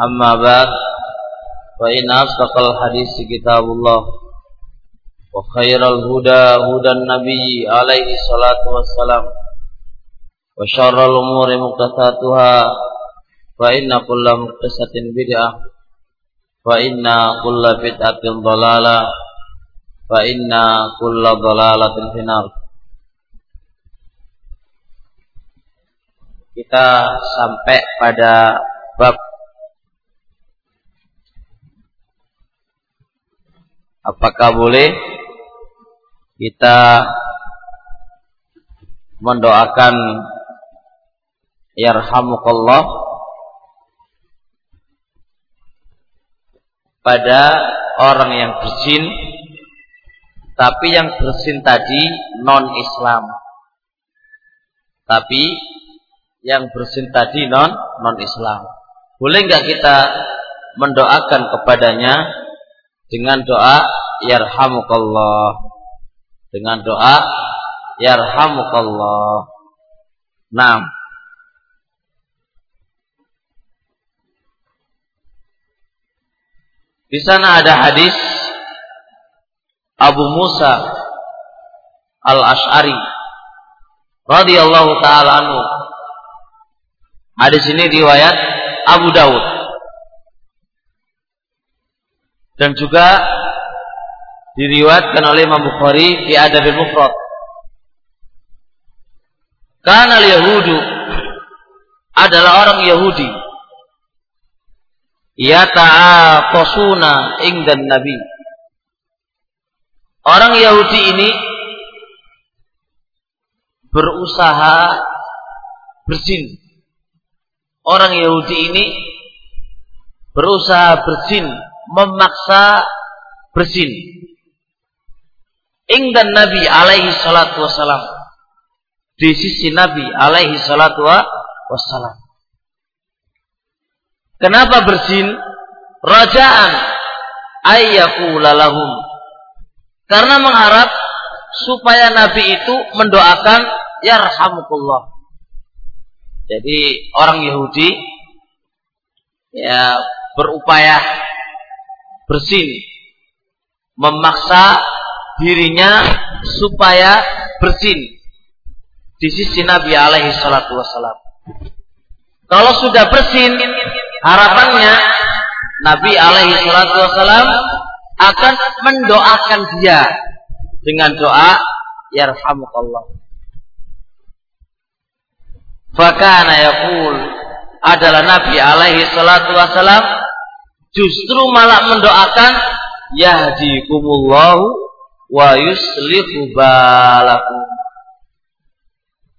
أما بعد فإن أصدق الحديث كتاب الله وخير الهدى هدى النبي عليه الصلاة والسلام وشر الأمور مقتثاتها فإن كل مقتصة بدعة فإن كل بدعة ضلالة فإن كل ضلالة في النار kita sampai pada bab apakah boleh kita mendoakan yarhamukallah pada orang yang bersin tapi yang bersin tadi non Islam tapi yang bersin tadi non non Islam boleh nggak kita mendoakan kepadanya dengan doa yarhamukallah. Dengan doa yarhamukallah. Nah di sana ada hadis Abu Musa Al-Ash'ari radhiyallahu taala anhu. Hadis ini riwayat Abu Dawud. Dan juga diriwayatkan oleh Imam Bukhari di Adab al-Mufrad. Karena Yahudu adalah orang Yahudi. Ya ta'atosuna ingdan Nabi. Orang Yahudi ini berusaha bersin. Orang Yahudi ini berusaha bersin memaksa bersin. Ingdan Nabi alaihi salatu wassalam. Di sisi Nabi alaihi salatu wassalam. Kenapa bersin? Rajaan ayyakula lahum. Karena mengharap supaya Nabi itu mendoakan yarhamukullah. Jadi orang Yahudi ya berupaya bersin memaksa dirinya supaya bersin di sisi Nabi alaihi salatu wassalam. Kalau sudah bersin, harapannya Nabi alaihi salatu wassalam akan mendoakan dia dengan doa yarhamukallah. Fakana yaqul adalah Nabi alaihi salatu wassalam justru malah mendoakan yahdikumullahu wa yuslihu balakum.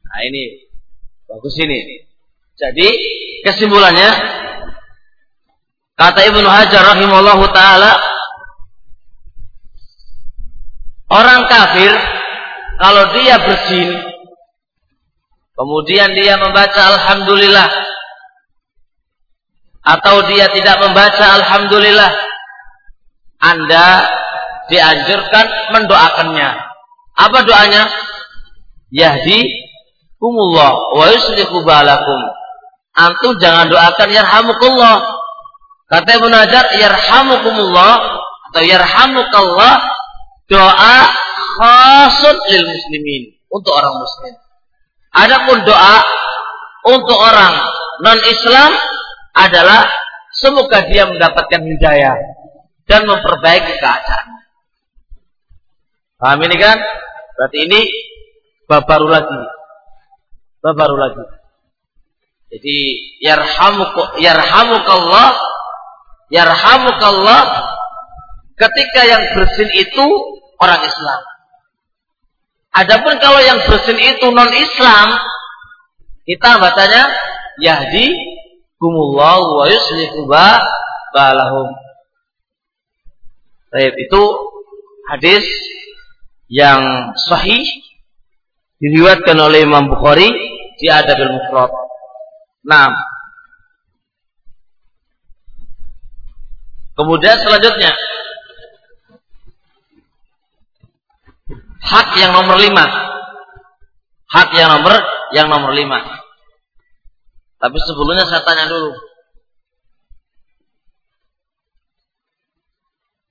Nah ini bagus ini. Jadi kesimpulannya kata Ibnu Hajar rahimahullahu taala orang kafir kalau dia bersin kemudian dia membaca alhamdulillah atau dia tidak membaca alhamdulillah Anda dianjurkan mendoakannya. Apa doanya? Yahdi kumullah wa yuslihu balakum. Antum jangan doakan yarhamukullah. Kata Ibnu Hajar yarhamukumullah atau yarhamukallah doa khasun lil muslimin untuk orang muslim. Adapun doa untuk orang non Islam adalah semoga dia mendapatkan hidayah dan memperbaiki keadaan. Paham ini kan? Berarti ini bab baru lagi. Bab baru lagi. Jadi yarhamuk yarhamukallah yarhamukallah ketika yang bersin itu orang Islam. Adapun kalau yang bersin itu non Islam, kita bacanya Yahdi kumullahu wa yuslihu balahum. Baik, itu hadis yang sahih diriwayatkan oleh Imam Bukhari di Adabul Mufrad. Nah, kemudian selanjutnya hak yang nomor lima, hak yang nomor yang nomor lima. Tapi sebelumnya saya tanya dulu,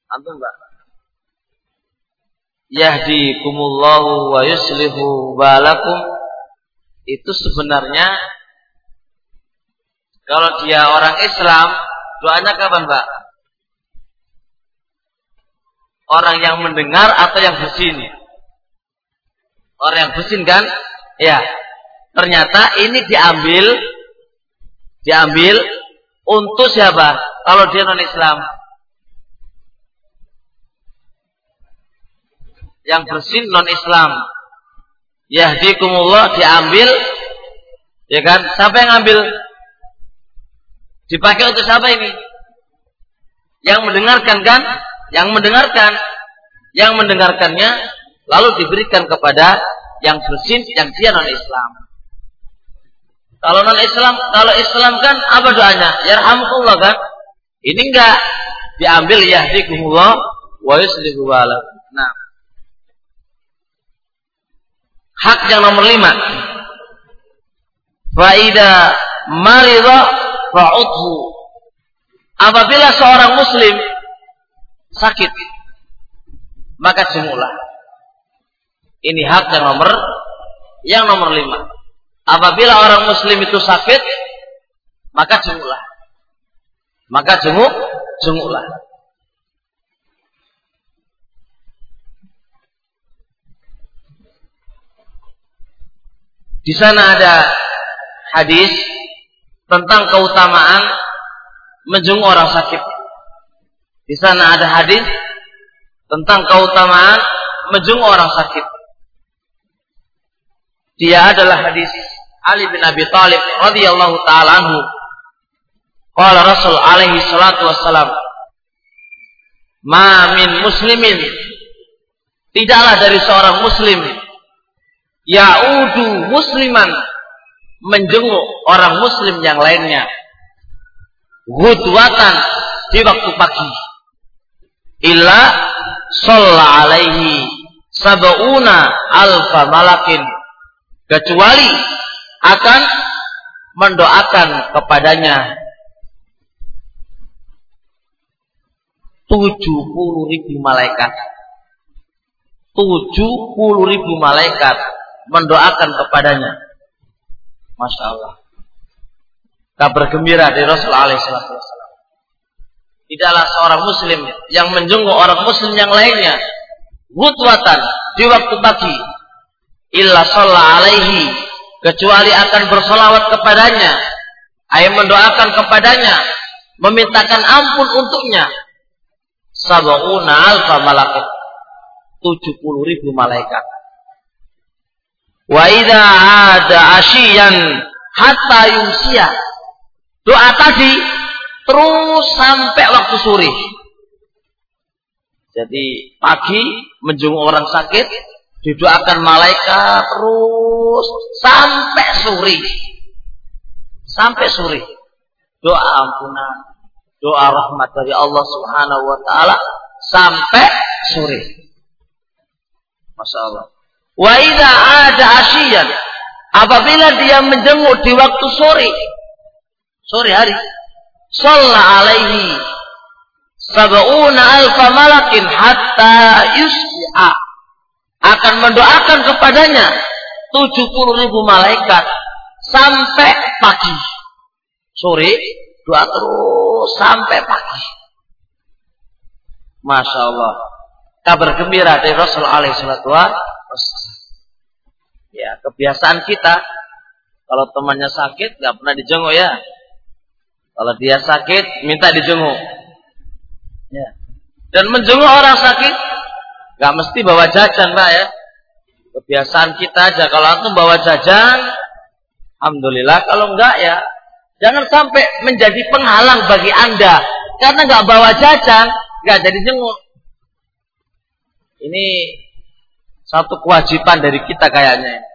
antum enggak? Yahdikumullahu wa yuslihu balakum itu sebenarnya kalau dia orang Islam doanya kapan Pak? Orang yang mendengar atau yang bersin? Orang yang bersin kan? Ya. Ternyata ini diambil diambil untuk siapa? Kalau dia non Islam. Yang bersin non Islam. Yahdikumullah diambil ya kan? Siapa yang ambil? Dipakai untuk siapa ini? Yang mendengarkan kan? Yang mendengarkan. Yang mendengarkannya lalu diberikan kepada yang bersin yang dia non Islam. Kalau non Islam, kalau Islam kan apa doanya? Yarhamukallah kan? Ini enggak diambil yahdikumullah wa yuslihu Nah, Hak yang nomor lima. Faida marida fa'udhu. Apabila seorang muslim sakit, maka jemulah. Ini hak yang nomor yang nomor lima. Apabila orang muslim itu sakit, maka jemulah. Maka jenguk, jenguklah. Di sana ada hadis tentang keutamaan menjenguk orang sakit. Di sana ada hadis tentang keutamaan menjenguk orang sakit. Dia adalah hadis Ali bin Abi Thalib radhiyallahu taala anhu. Qala Rasul alaihi salatu wassalam, "Ma min muslimin" Tidaklah dari seorang muslim Ya'udu musliman menjenguk orang muslim yang lainnya. Gudwatan di waktu pagi. Illa sholla alaihi sab'una alfa malakin. Kecuali akan mendoakan kepadanya 70 ribu malaikat. 70 ribu malaikat mendoakan kepadanya. Masya Allah. Kabar gembira dari Rasulullah SAW. Tidaklah seorang muslim yang menjenguk orang muslim yang lainnya. Wutwatan di waktu pagi. Illa sholla alaihi. Kecuali akan bersolawat kepadanya. Ayat mendoakan kepadanya. Memintakan ampun untuknya. Sab'una alfa malaikat. 70 ribu malaikat Wa idza ada asyian hatta yumsiya. Doa tadi terus sampai waktu sore. Jadi pagi menjenguk orang sakit, didoakan malaikat terus sampai sore. Sampai sore. Doa ampunan, doa rahmat dari Allah Subhanahu wa taala sampai sore. Masya Allah. Wa idza ada asyian apabila dia menjenguk di waktu sore sore hari shalla alaihi sab'una alfa malakin hatta yusbi'a akan mendoakan kepadanya 70 ribu malaikat sampai pagi. Sore doa terus sampai pagi. Masya Allah. Kabar gembira dari Rasul alaihi salatu Ya, kebiasaan kita kalau temannya sakit nggak pernah dijenguk ya. Kalau dia sakit minta dijenguk. Ya. Dan menjenguk orang sakit nggak mesti bawa jajan, Pak ya. Kebiasaan kita aja kalau antum bawa jajan alhamdulillah kalau enggak ya jangan sampai menjadi penghalang bagi Anda karena nggak bawa jajan, nggak jadi jenguk. Ini satu kewajiban dari kita kayaknya.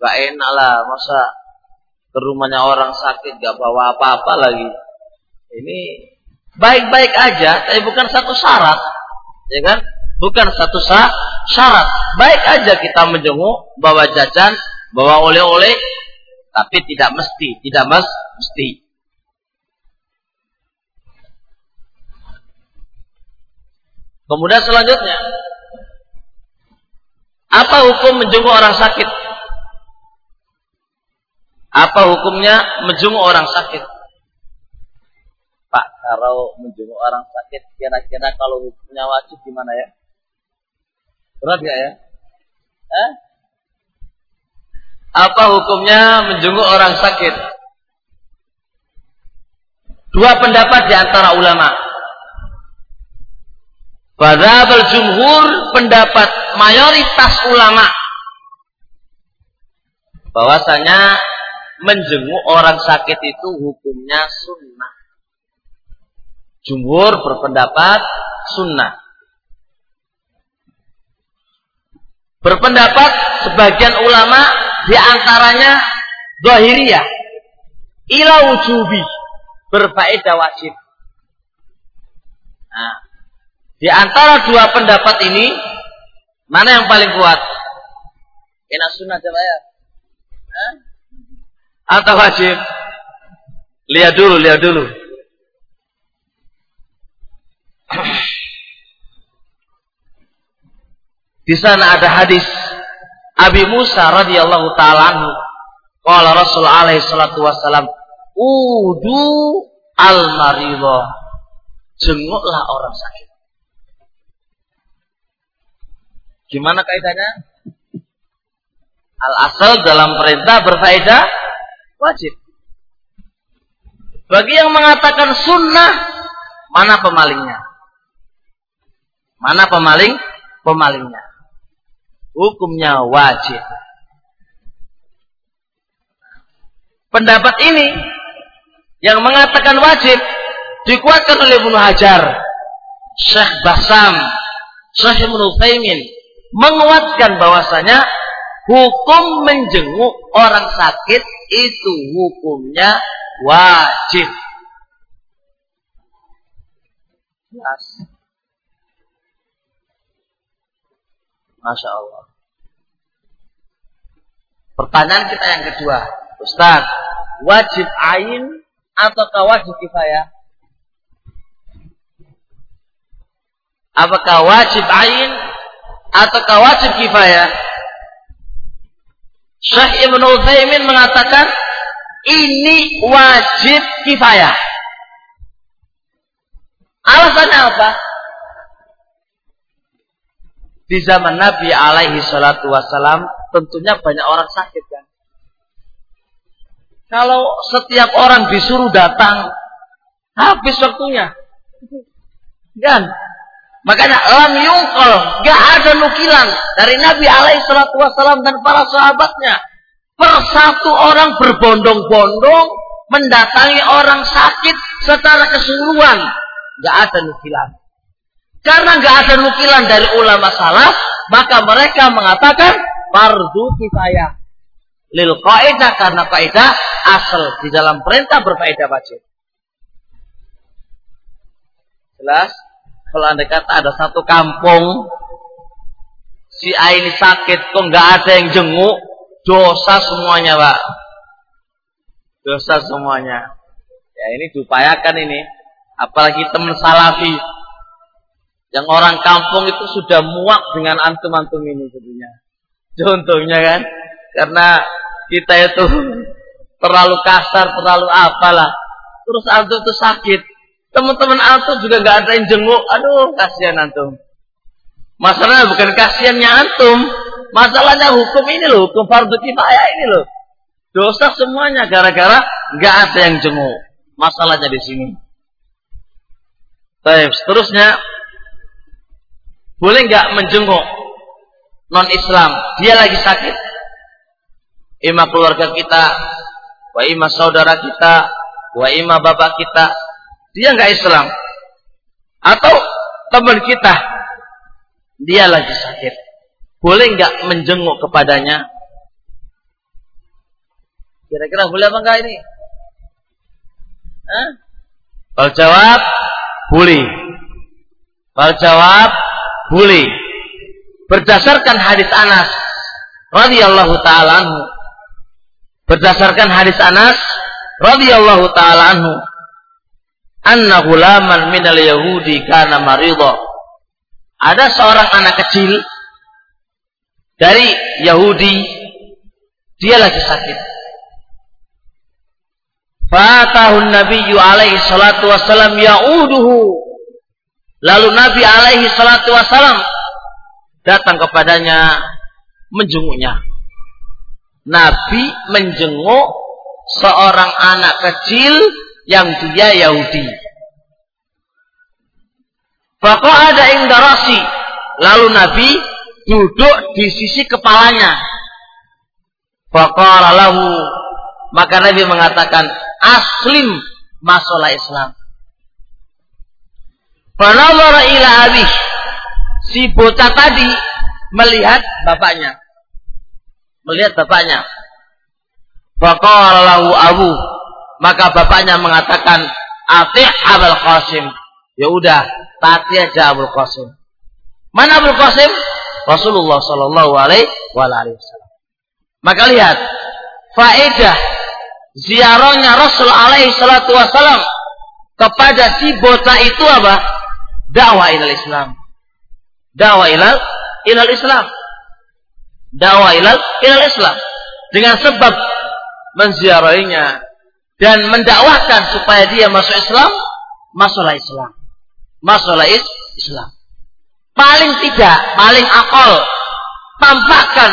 Gak enak lah, masa ke rumahnya orang sakit gak bawa apa-apa lagi. Ini baik-baik aja, tapi bukan satu syarat, ya kan? Bukan satu syarat. Baik aja kita menjenguk, bawa jajan, bawa oleh-oleh, tapi tidak mesti, tidak mas, mesti. Kemudian selanjutnya, apa hukum menjenguk orang sakit? Apa hukumnya menjenguk orang sakit? Pak, kalau menjenguk orang sakit, kira-kira kalau hukumnya wajib gimana ya? Berat gak ya? Eh? Apa hukumnya menjenguk orang sakit? Dua pendapat di antara ulama. Pada berjumhur pendapat mayoritas ulama bahwasanya menjenguk orang sakit itu hukumnya sunnah. Jumhur berpendapat sunnah. Berpendapat sebagian ulama di antaranya Zahiriyah ila wujubi berfaedah wajib. Nah, di antara dua pendapat ini mana yang paling kuat? Enak sunnah coba ya. Hah? Atau wajib? Lihat dulu, lihat dulu. Di sana ada hadis Abi Musa radhiyallahu taala anhu. Qala Rasul alaihi salatu wasalam, "Udu al-maridha." Jenguklah orang sakit. Gimana kaidahnya? Al-asal dalam perintah berfaedah Wajib. Bagi yang mengatakan sunnah, mana pemalingnya? Mana pemaling? Pemalingnya. Hukumnya wajib. Pendapat ini yang mengatakan wajib dikuatkan oleh Ibnu Hajar, Syekh Basam, Syekh Ibnu Taimin menguatkan bahwasanya hukum menjenguk orang sakit itu hukumnya wajib. Jelas. Masya Allah. Pertanyaan kita yang kedua. Ustaz, wajib ain atau wajib kifayah? Apakah wajib ain atau wajib kifayah? Syekh Ibn Uthaymin mengatakan ini wajib kifayah. Alasannya apa? Di zaman Nabi alaihi salatu wasalam tentunya banyak orang sakit kan. Kalau setiap orang disuruh datang habis waktunya. Kan? Makanya lam yungkol, gak ada nukilan dari Nabi alaihi salatu wasallam dan para sahabatnya. Persatu orang berbondong-bondong mendatangi orang sakit secara keseluruhan. Gak ada nukilan. Karena gak ada nukilan dari ulama salaf, maka mereka mengatakan fardu kifayah. Lil kaidah karena kaidah asal di dalam perintah berfaedah wajib. Jelas? Kalau anda kata ada satu kampung, si A ini sakit, kok nggak ada yang jenguk, dosa semuanya, Pak. Dosa semuanya. Ya ini diupayakan ini. Apalagi teman salafi. Yang orang kampung itu sudah muak dengan antum-antum ini sebenarnya. Contohnya kan. Karena kita itu terlalu kasar, terlalu apalah. Terus antum itu sakit. Teman-teman antum juga nggak ada yang jenguk. Aduh, kasihan antum. Masalahnya bukan kasihannya antum. Masalahnya hukum ini loh, hukum fardu kifayah ini loh. Dosa semuanya gara-gara nggak ada yang jenguk. Masalahnya di sini. Baik, seterusnya boleh nggak menjenguk non Islam? Dia lagi sakit. Ima keluarga kita, wa ima saudara kita, wa ima bapak kita, dia nggak Islam. Atau teman kita, dia lagi sakit. Boleh nggak menjenguk kepadanya? Kira-kira boleh apa enggak ini? Hah? Kalau jawab, boleh. Kalau jawab, boleh. Berdasarkan hadis Anas radhiyallahu taala anhu. Berdasarkan hadis Anas radhiyallahu taala anhu, anna ghulaman minal yahudi kana maridha. Ada seorang anak kecil dari Yahudi dia lagi sakit. Fatahun Nabiyyu alaihi salatu wassalam ya'uduhu. Lalu Nabi alaihi salatu wassalam datang kepadanya menjenguknya. Nabi menjenguk seorang anak kecil yang dia Yahudi. Ada indarasi. Lalu Nabi duduk di sisi kepalanya. Faqala lahu maka Nabi mengatakan aslim masalah Islam. Panawara ila abih. Si bocah tadi melihat bapaknya. Melihat bapaknya. Faqala abu. Maka bapaknya mengatakan, "Ati' Abul Qasim." Ya udah, taati aja Abul Qasim. Mana Abul Qasim? Rasulullah sallallahu alaihi wasallam. Maka lihat, faedah ziarahnya Rasul alaihi salatu wasalam kepada si bocah itu apa? Dakwah ilal Islam. Dakwah ilal ilal Islam. Dakwah ilal ilal Islam. Dengan sebab menziarahinya dan mendakwahkan supaya dia masuk Islam, masuklah Islam. Masuklah Islam. Paling tidak, paling akal tampakkan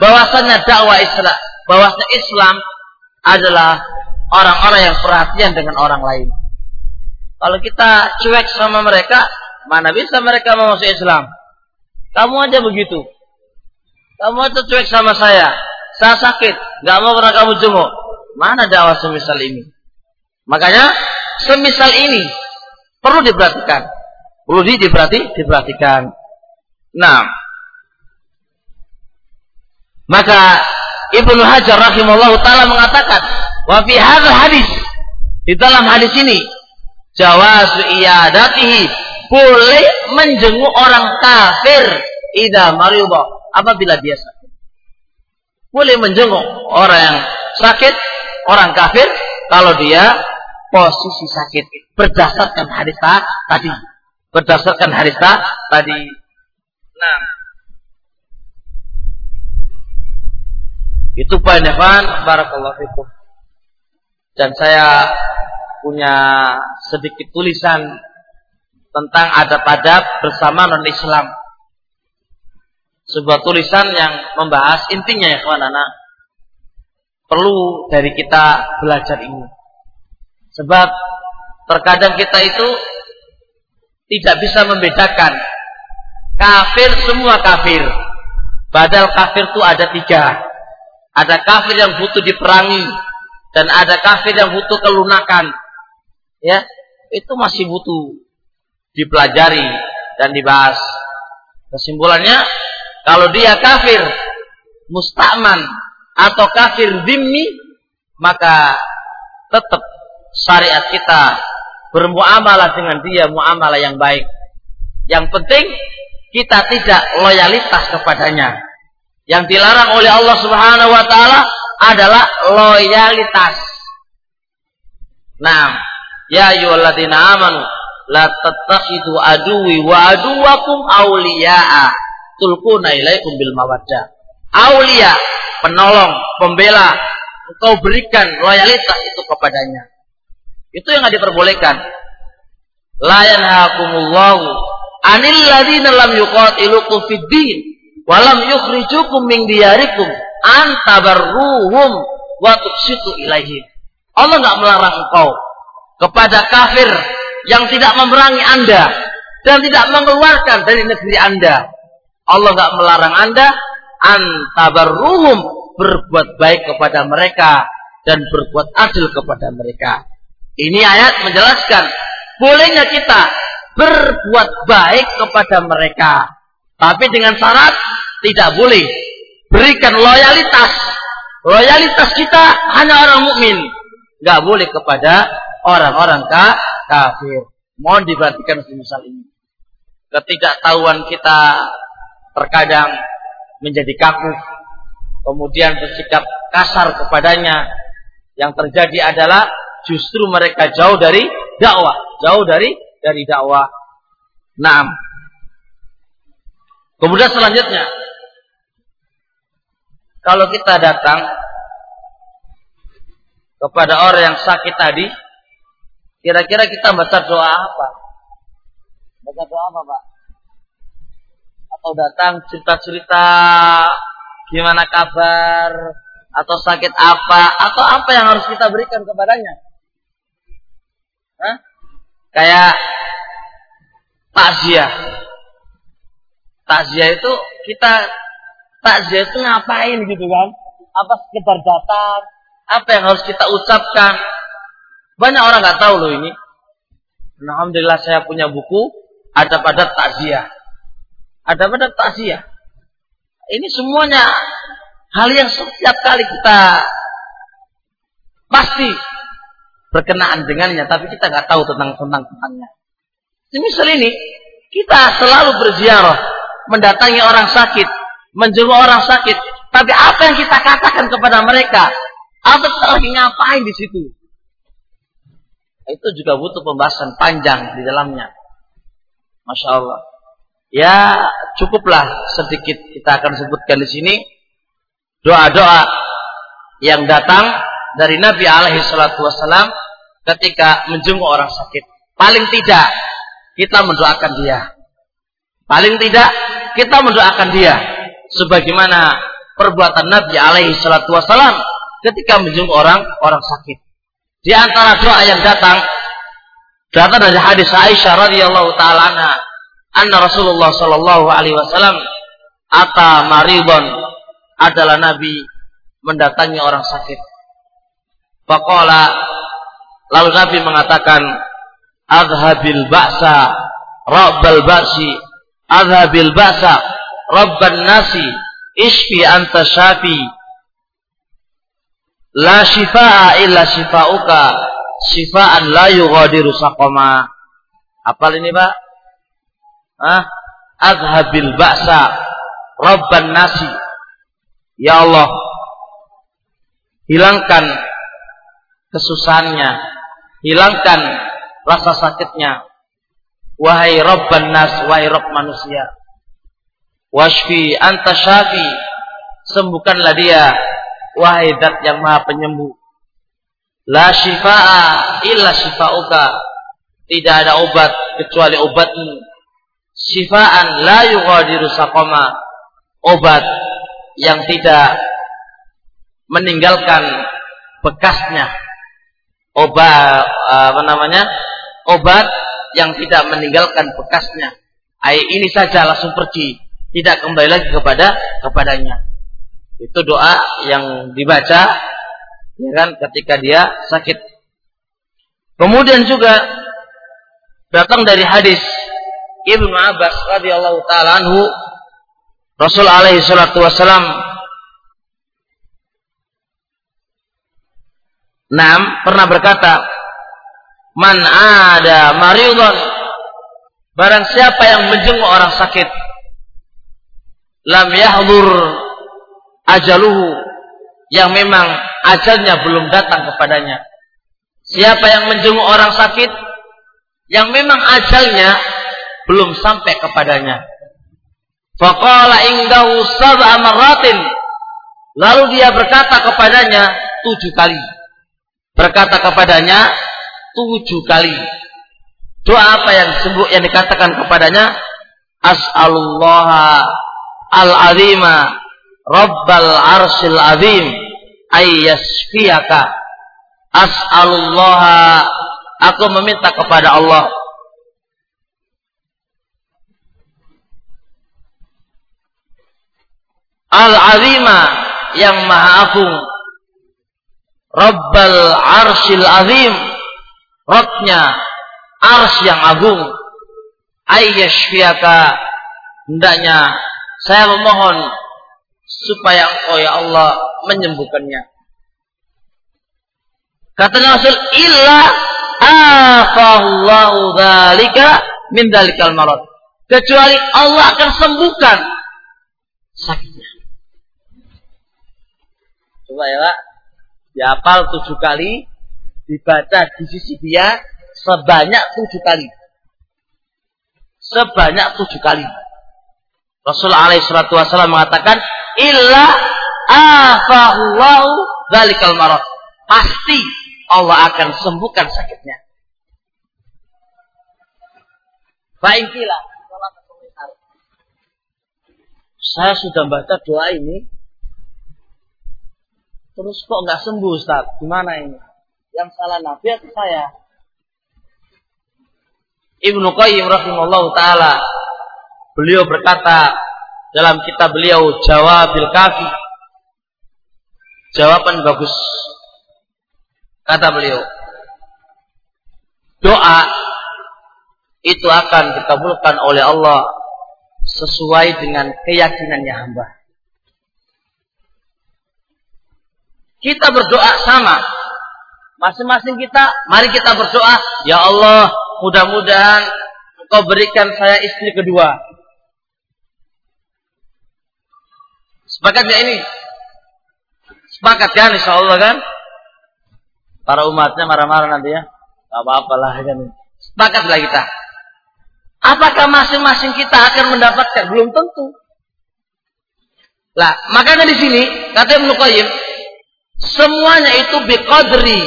bahwasanya dakwah Islam, bahwasanya Islam adalah orang-orang yang perhatian dengan orang lain. Kalau kita cuek sama mereka, mana bisa mereka mau masuk Islam? Kamu aja begitu. Kamu aja cuek sama saya. Saya sakit, nggak mau pernah kamu jenguk. Mana dakwah semisal ini? Makanya semisal ini perlu diperhatikan. Perlu diperhati, diperhatikan. Nah, maka Ibnu Hajar rahimahullah taala mengatakan, "Wa fi hadis" di dalam hadis ini jawazu iyadatihi boleh menjenguk orang kafir idza maridah apabila dia sakit. Boleh menjenguk orang yang sakit, orang kafir kalau dia posisi sakit berdasarkan hadis tadi. Berdasarkan hadis tadi. Nah, Itu Pak Nevan, Barakallahu fikum. Dan saya punya sedikit tulisan tentang adab-adab bersama non-Islam. Sebuah tulisan yang membahas intinya ya kawan anak. Perlu dari kita belajar ini. Sebab terkadang kita itu tidak bisa membedakan kafir semua kafir. Padahal kafir itu ada tiga. Ada kafir yang butuh diperangi dan ada kafir yang butuh kelunakan. Ya, itu masih butuh dipelajari dan dibahas. Kesimpulannya, kalau dia kafir musta'man atau kafir dimmi, maka tetap syariat kita bermuamalah dengan dia muamalah yang baik. Yang penting kita tidak loyalitas kepadanya. Yang dilarang oleh Allah Subhanahu wa taala adalah loyalitas. Nah, ya ayyuhalladzina amanu la tattakhidu aduwi wa aduwakum awliya'a tulquna ilaikum bil mawaddah. Aulia, penolong, pembela, engkau berikan loyalitas itu kepadanya. Itu yang tidak diperbolehkan. La yanhaakumullahu anil ladzina lam yuqatilukum fid din walam yukhrijukum min diyarikum antabarruhum wa tuqsitu ilaihim. Allah enggak melarang engkau kepada kafir yang tidak memerangi Anda dan tidak mengeluarkan dari negeri Anda. Allah enggak melarang Anda antabarruhum berbuat baik kepada mereka dan berbuat adil kepada mereka. Ini ayat menjelaskan bolehnya kita berbuat baik kepada mereka. Tapi dengan syarat tidak boleh berikan loyalitas. Loyalitas kita hanya orang mukmin, nggak boleh kepada orang-orang kafir. Mohon diperhatikan misal ini. Ketidaktahuan kita terkadang menjadi kaku, kemudian bersikap kasar kepadanya. Yang terjadi adalah justru mereka jauh dari dakwah, jauh dari dari dakwah. Nah, kemudian selanjutnya, kalau kita datang kepada orang yang sakit tadi, kira-kira kita baca doa apa? Baca doa apa, Pak? Atau datang cerita-cerita gimana kabar, atau sakit apa, atau apa yang harus kita berikan kepadanya? Hah? Kayak takziah. Takziah itu kita takziah itu ngapain gitu kan? Apa sekedar datang? Apa yang harus kita ucapkan? Banyak orang nggak tahu loh ini. Alhamdulillah saya punya buku ada pada takziah. Ada pada takziah. Ini semuanya hal yang setiap kali kita pasti berkenaan dengannya, tapi kita nggak tahu tentang tentang tentangnya. Misal ini, kita selalu berziarah, mendatangi orang sakit, menjenguk orang sakit, tapi apa yang kita katakan kepada mereka? Apa kita lagi ngapain di situ? Itu juga butuh pembahasan panjang di dalamnya. Masya Allah. Ya cukuplah sedikit kita akan sebutkan di sini doa-doa yang datang dari Nabi alaihi salatu wasallam ketika menjenguk orang sakit. Paling tidak kita mendoakan dia. Paling tidak kita mendoakan dia sebagaimana perbuatan Nabi alaihi salatu wasallam ketika menjenguk orang orang sakit. Di antara doa yang datang datang dari hadis Aisyah radhiyallahu taala anna Rasulullah sallallahu alaihi wasallam ata maridon adalah nabi mendatangi orang sakit. Faqala Lalu Nabi mengatakan, Adhabil ba'sa, Rabbal ba'si, Adhabil ba'sa, Rabban nasi, Ishfi anta syafi, La shifa'a illa shifa'uka, Shifa'an la yughadiru saqama. Apal ini Pak? Hah? Adhabil ba'sa, Rabban nasi. Ya Allah, hilangkan kesusahannya, hilangkan rasa sakitnya. Wahai Rabban nas, wahai Rabb manusia. Washfi anta syafi, sembuhkanlah dia, wahai zat yang maha penyembuh. La shifa'a illa shifa'uka. Tidak ada obat kecuali obatmu. Shifa'an la yughadiru saqama. Obat yang tidak meninggalkan bekasnya. Obat apa namanya? Obat yang tidak meninggalkan bekasnya. Air ini saja langsung pergi. Tidak kembali lagi kepada kepadanya. Itu doa yang dibaca ya kan ketika dia sakit. Kemudian juga datang dari hadis Ibnu Abbas radhiyallahu taala anhu Rasul alaihi salatu wasalam Nam pernah berkata, "Man ada mariudon barang siapa yang menjenguk orang sakit, lam yahdur ajaluhu yang memang ajalnya belum datang kepadanya. Siapa yang menjenguk orang sakit yang memang ajalnya belum sampai kepadanya. Faqala indahu sab'a marratin. Lalu dia berkata kepadanya tujuh kali berkata kepadanya tujuh kali. Doa apa yang disebut yang dikatakan kepadanya? As'alullah al-azima Rabbal arsil azim ayyasfiyaka. As'alullah aku meminta kepada Allah Al-azima yang maha agung Rabbal arsil azim Rabbnya ars yang agung ayyashfiyaka hendaknya saya memohon supaya engkau ya Allah menyembuhkannya. Kata Rasul, illa afallahu dzalika min dzalikal marad. Kecuali Allah akan sembuhkan sakitnya. Ya Pak, dihafal tujuh kali, dibaca di sisi dia sebanyak tujuh kali. Sebanyak tujuh kali. Rasulullah alaihissalatu mengatakan, illa afahullahu dalikal marad. Pasti Allah akan sembuhkan sakitnya. Baiklah. Saya sudah baca doa ini. Terus kok nggak sembuh Ustaz? Gimana ini? Yang salah Nabi atau saya? Ibnu Qayyim rahimahullah taala beliau berkata dalam kitab beliau Jawabil Kafi jawaban bagus kata beliau doa itu akan dikabulkan oleh Allah sesuai dengan keyakinannya hamba kita berdoa sama masing-masing kita mari kita berdoa ya Allah mudah-mudahan engkau berikan saya istri kedua. Sepakat ya ini? Sepakat kan insya Allah kan? Para umatnya marah-marah nanti ya. Gak apa-apa lah kan. Sepakatlah kita. Apakah masing-masing kita akan mendapatkan? Belum tentu. Lah, makanya di sini kata Ibnu Qayyim, semuanya itu biqadri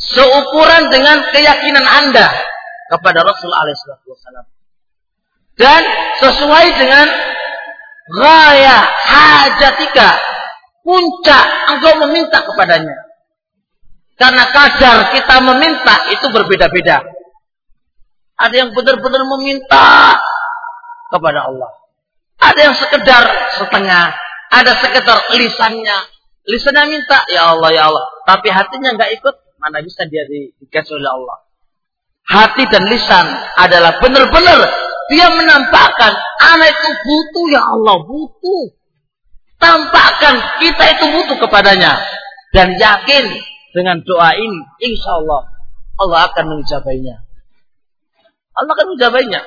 seukuran dengan keyakinan Anda kepada Rasul alaihissalam. Dan sesuai dengan raya hajatika, puncak engkau meminta kepadanya. Karena kadar kita meminta itu berbeda-beda. Ada yang benar-benar meminta kepada Allah. Ada yang sekedar setengah. Ada sekedar lisannya. Lisannya minta, ya Allah, ya Allah. Tapi hatinya nggak ikut, mana bisa dia dikasih oleh Allah. Hati dan lisan adalah benar-benar dia menampakkan anak itu butuh ya Allah butuh. Tampakkan kita itu butuh kepadanya. Dan yakin dengan doa ini insya Allah Allah akan mengijabainya Allah akan mengijabainya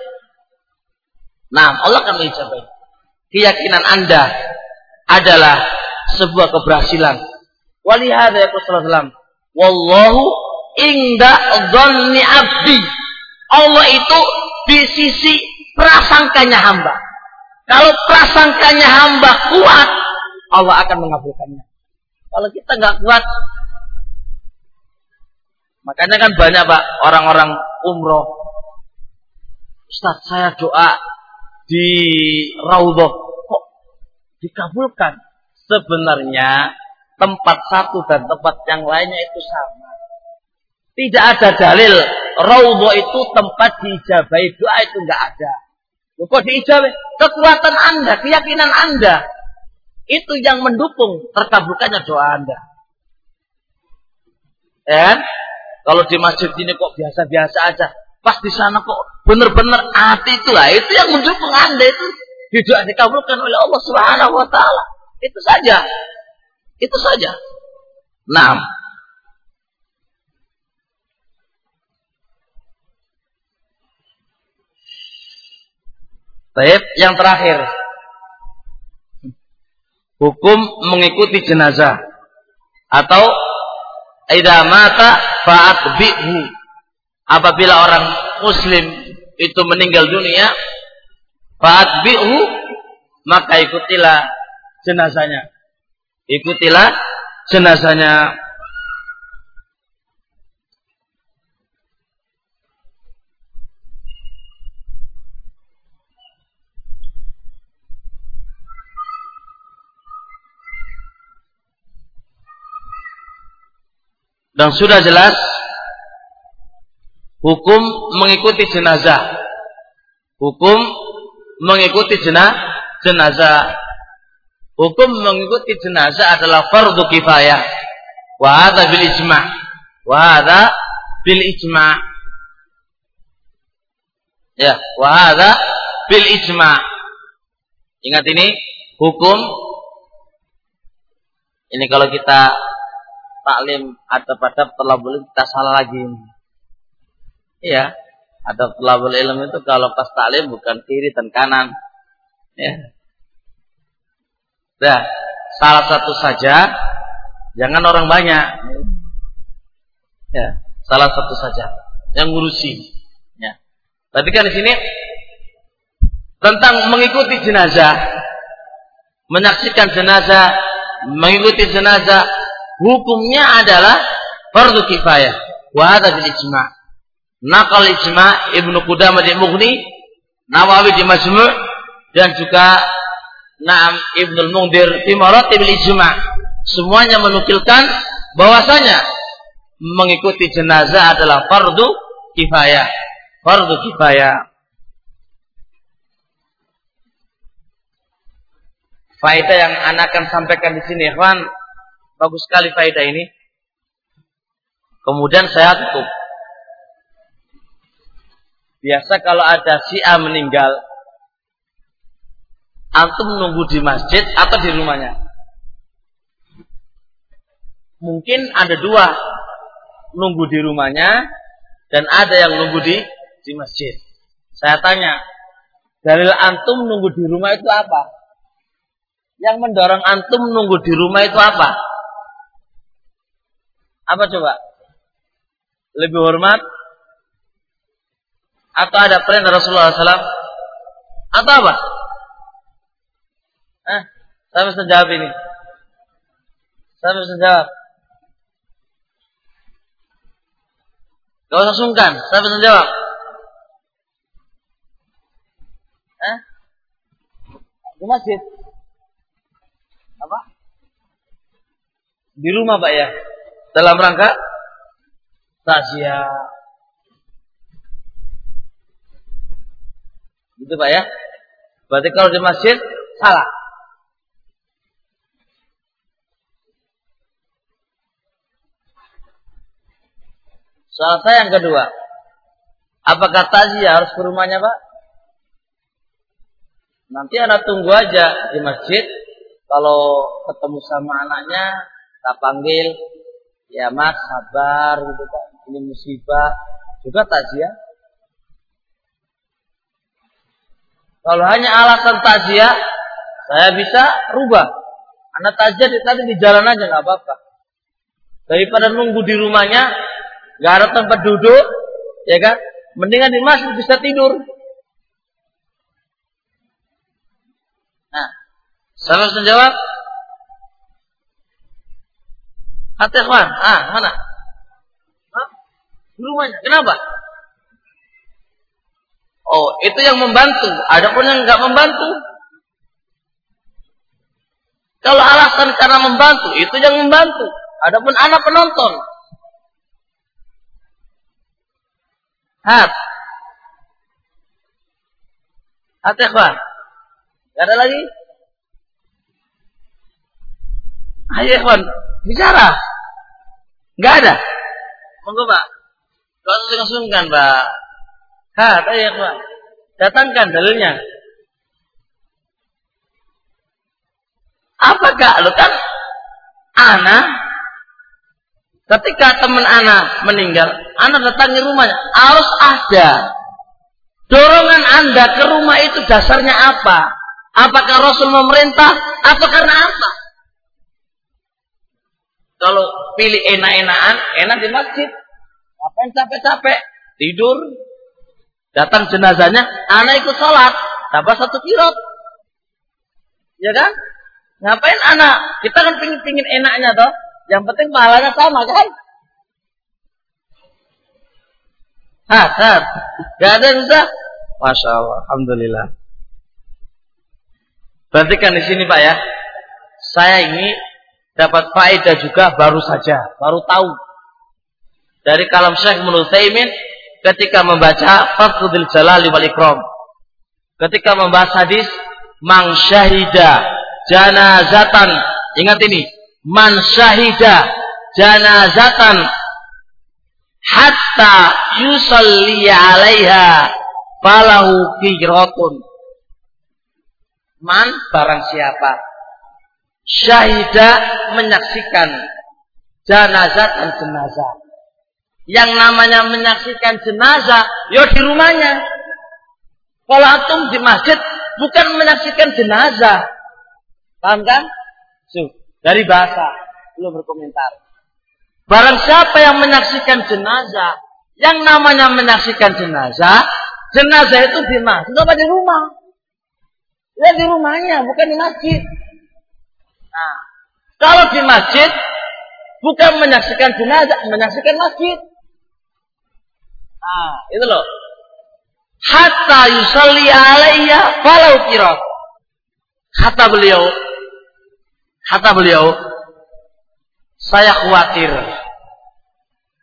nah Allah akan mengijabainya keyakinan anda adalah sebuah keberhasilan walihada ya Rasulullah wallahu inda dhanni abdi. Allah itu di sisi prasangkanya hamba. Kalau prasangkanya hamba kuat, Allah akan mengabulkannya. Kalau kita nggak kuat, makanya kan banyak pak orang-orang umroh. Ustaz saya doa di Raudhah kok dikabulkan. Sebenarnya tempat satu dan tempat yang lainnya itu sama. Tidak ada dalil raudhah itu tempat diijabai doa itu enggak ada. Loh, kok diijabai? Kekuatan Anda, keyakinan Anda itu yang mendukung terkabulkannya doa Anda. Ya? Kalau di masjid ini kok biasa-biasa aja, pas di sana kok benar-benar hati itu lah, itu yang mendukung Anda itu doa dikabulkan oleh Allah Subhanahu wa taala. Itu saja. Itu saja. Nah, Baik, yang terakhir. Hukum mengikuti jenazah atau idza mata fa'atbi'hu. Apabila orang muslim itu meninggal dunia, fa'atbi'hu maka ikutilah jenazahnya. Ikutilah jenazahnya. Dan sudah jelas hukum mengikuti jenazah. Hukum mengikuti jenazah, jenazah. Hukum mengikuti jenazah adalah fardu kifayah. Wa hadza bil ijma'. Wa hadza bil ijma'. Ya, wahada bil ijma. Ingat ini hukum ini kalau kita taklim atau pada telah boleh kita salah lagi. Iya, ada pelabul ilmu itu kalau pas taklim bukan kiri dan kanan. Ya. Nah, salah satu saja, jangan orang banyak. Ya, salah satu saja yang ngurusi. Ya. Berarti kan di sini tentang mengikuti jenazah, menyaksikan jenazah, mengikuti jenazah, hukumnya adalah fardu kifayah. Wa hadza bil ijma'. Nakal ijma Ibnu Qudamah di Mughni, Nawawi di Majmu' dan juga Naam Ibnu Mundir di Maratib ijma. Semuanya menukilkan bahwasanya mengikuti jenazah adalah fardu kifayah. Fardu kifayah. Faedah yang anak akan sampaikan di sini, ikhwan, bagus sekali faedah ini. Kemudian saya tutup. Biasa kalau ada si A meninggal, antum nunggu di masjid atau di rumahnya? Mungkin ada dua, nunggu di rumahnya dan ada yang nunggu di di masjid. Saya tanya, dalil antum nunggu di rumah itu apa? Yang mendorong antum nunggu di rumah itu apa? Apa coba? Lebih hormat atau ada perintah Rasulullah SAW? Atau apa? Eh, saya bisa jawab ini. Saya bisa jawab. Gak usah sungkan, saya bisa jawab. Eh? Di masjid. Apa? Di rumah Pak ya. Dalam rangka takziah Gitu Pak ya. Berarti kalau di masjid salah. Soal saya yang kedua. Apakah taziah harus ke rumahnya Pak? Nanti anak tunggu aja di masjid. Kalau ketemu sama anaknya, kita panggil. Ya mas, sabar gitu kan. Ini musibah. Juga taziah. Kalau hanya alasan takziah, saya bisa rubah. Anak takziah tadi di jalan aja nggak apa-apa. Daripada nunggu di rumahnya, nggak ada tempat duduk, ya kan? Mendingan di masjid bisa tidur. Nah, harus menjawab. Hati ah mana? Hah? Di rumahnya. Kenapa? Oh, itu yang membantu. Adapun yang nggak membantu. Kalau alasan karena membantu, itu yang membantu. Adapun anak penonton. Hat. Hat Gak ada lagi? Ayo ikhwan, bicara. Gak ada. Monggo Pak. Kalau sungkan Pak. Ha, ya Pak. Datangkan dalilnya. Apakah lu kan anak ketika teman anak meninggal, anak datangi rumahnya, harus ada dorongan Anda ke rumah itu dasarnya apa? Apakah Rasul memerintah atau karena apa? Kalau pilih enak-enakan, enak di masjid. Ngapain capek-capek? Tidur, Datang jenazahnya, anak ikut sholat. Tambah satu kirot. Ya kan? Ngapain anak? Kita kan pingin-pingin enaknya toh. Yang penting pahalanya sama kan? Hah. Gak ada yang bisa? Masya Allah. Alhamdulillah. Berarti kan di sini Pak ya. Saya ini dapat faedah juga baru saja. Baru tahu. Dari kalam Syekh Menurut Taimin ketika membaca Fathul Jalali wal Ikram. Ketika membahas hadis man syahida janazatan. Ingat ini, man syahida janazatan hatta yusalli 'alaiha falahu qiratun. Man barang siapa syahida menyaksikan jenazah dan jenazah. Yang namanya menyaksikan jenazah, yo di rumahnya. Kalau antum di masjid bukan menyaksikan jenazah. Paham kan? Suh, dari bahasa, belum berkomentar. Barang siapa yang menyaksikan jenazah, yang namanya menyaksikan jenazah, jenazah itu di masjid apa di rumah? Ya di rumahnya, bukan di masjid. Nah, kalau di masjid bukan menyaksikan jenazah, menyaksikan masjid. Nah, itu loh. Hatta yusalli alaiya falau kirat. Kata beliau, kata beliau, saya khawatir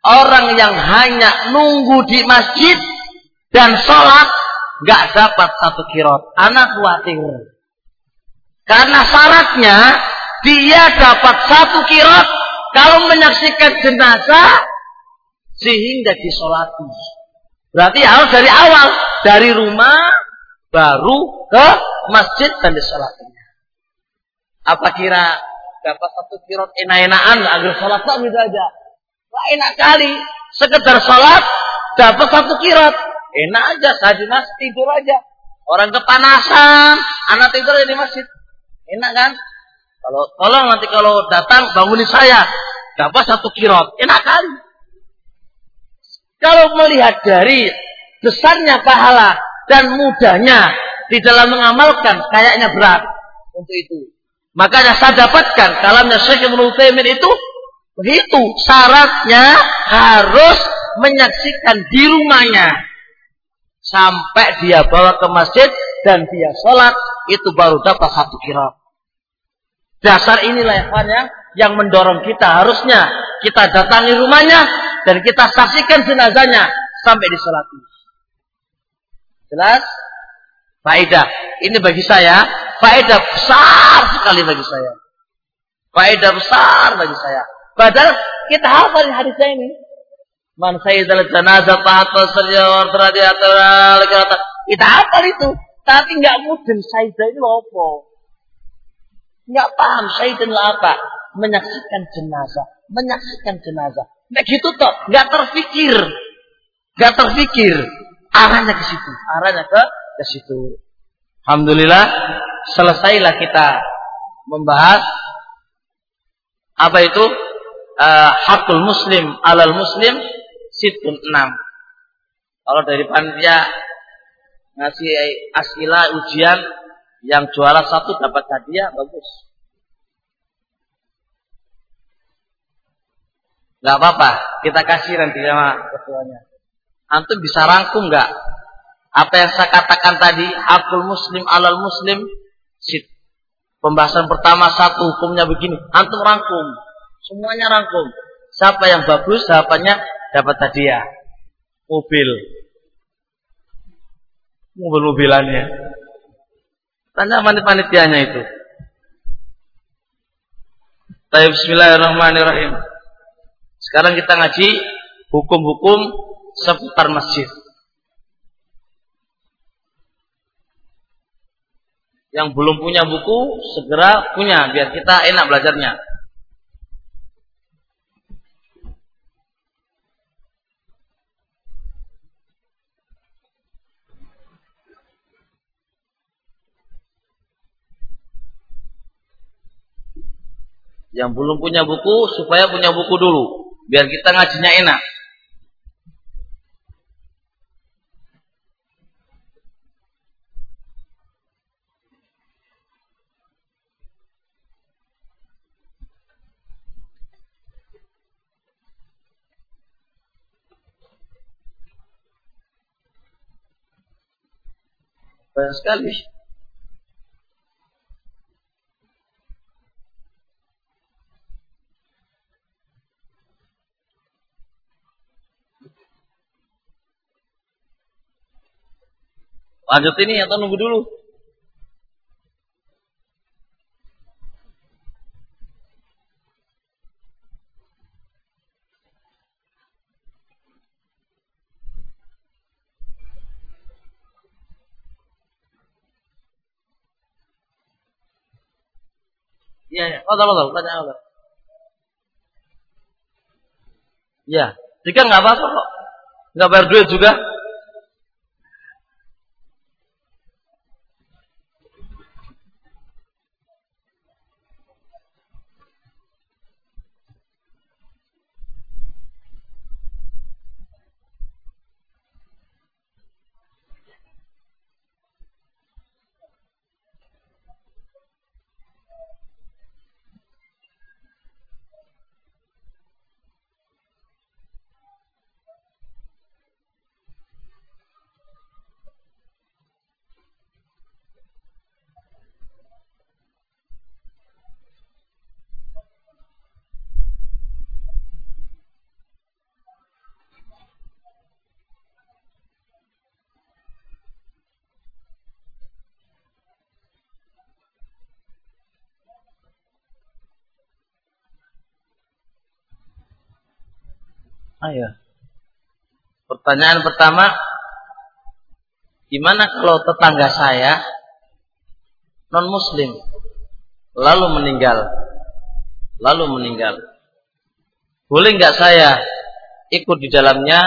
orang yang hanya nunggu di masjid dan sholat nggak dapat satu kirot. Anak khawatir. Karena syaratnya dia dapat satu kirot kalau menyaksikan jenazah sehingga disolati. Berarti harus dari awal, dari rumah baru ke masjid dan disolatinya. Apa kira dapat satu kirot enak-enakan agar sholat tak gitu aja? Wah enak kali, sekedar sholat dapat satu kirot. Enak aja, saya di masjid tidur aja. Orang kepanasan, anak tidur di masjid. Enak kan? Kalau tolong nanti kalau datang bangunin saya, dapat satu kirot. Enak kali. Kalau melihat dari besarnya pahala dan mudahnya di dalam mengamalkan, kayaknya berat untuk itu. Makanya saya dapatkan kalamnya Syekh Ibnu itu begitu syaratnya harus menyaksikan di rumahnya sampai dia bawa ke masjid dan dia sholat itu baru dapat satu kira. Dasar inilah ya, ya yang mendorong kita harusnya kita datangi rumahnya dan kita saksikan jenazahnya sampai disolati. Jelas? Faedah. Ini bagi saya, faedah besar sekali bagi saya. Faedah besar bagi saya. Padahal kita hafal hadis ini. Man sayyidal janazah ta'atul sarjawar teradiatul Kita hafal itu. Tapi nggak mudeng sayyidah ini apa? Nggak paham sayyidah itu apa? Menyaksikan jenazah. Menyaksikan jenazah. Nggak gitu toh. Nggak terfikir. Nggak terfikir. Arahnya ke situ. Arahnya ke ke situ. Alhamdulillah selesailah kita membahas apa itu uh, hakul muslim alal muslim situn enam. Kalau dari panitia ngasih asila ujian yang juara satu dapat hadiah bagus. Gak apa-apa, kita kasih nanti sama ketuanya. Antum bisa rangkum nggak? Apa yang saya katakan tadi, akul muslim alal muslim, sit. Pembahasan pertama satu hukumnya begini. Antum rangkum, semuanya rangkum. Siapa yang bagus, siapanya dapat hadiah. Mobil. Mobil-mobilannya. Tanya panitianya itu. Baik, Bismillahirrahmanirrahim. Sekarang kita ngaji hukum-hukum seputar masjid. Yang belum punya buku segera punya biar kita enak belajarnya. Yang belum punya buku supaya punya buku dulu biar kita ngajinya enak. Banyak sekali. Lanjut ini atau nunggu dulu? Iya, ya. Tahu, tahu. Tanya apa? Iya. Jika nggak apa-apa kok. Nggak bayar duit juga. Ayo. Pertanyaan pertama, gimana kalau tetangga saya non muslim lalu meninggal? Lalu meninggal. Boleh nggak saya ikut di dalamnya,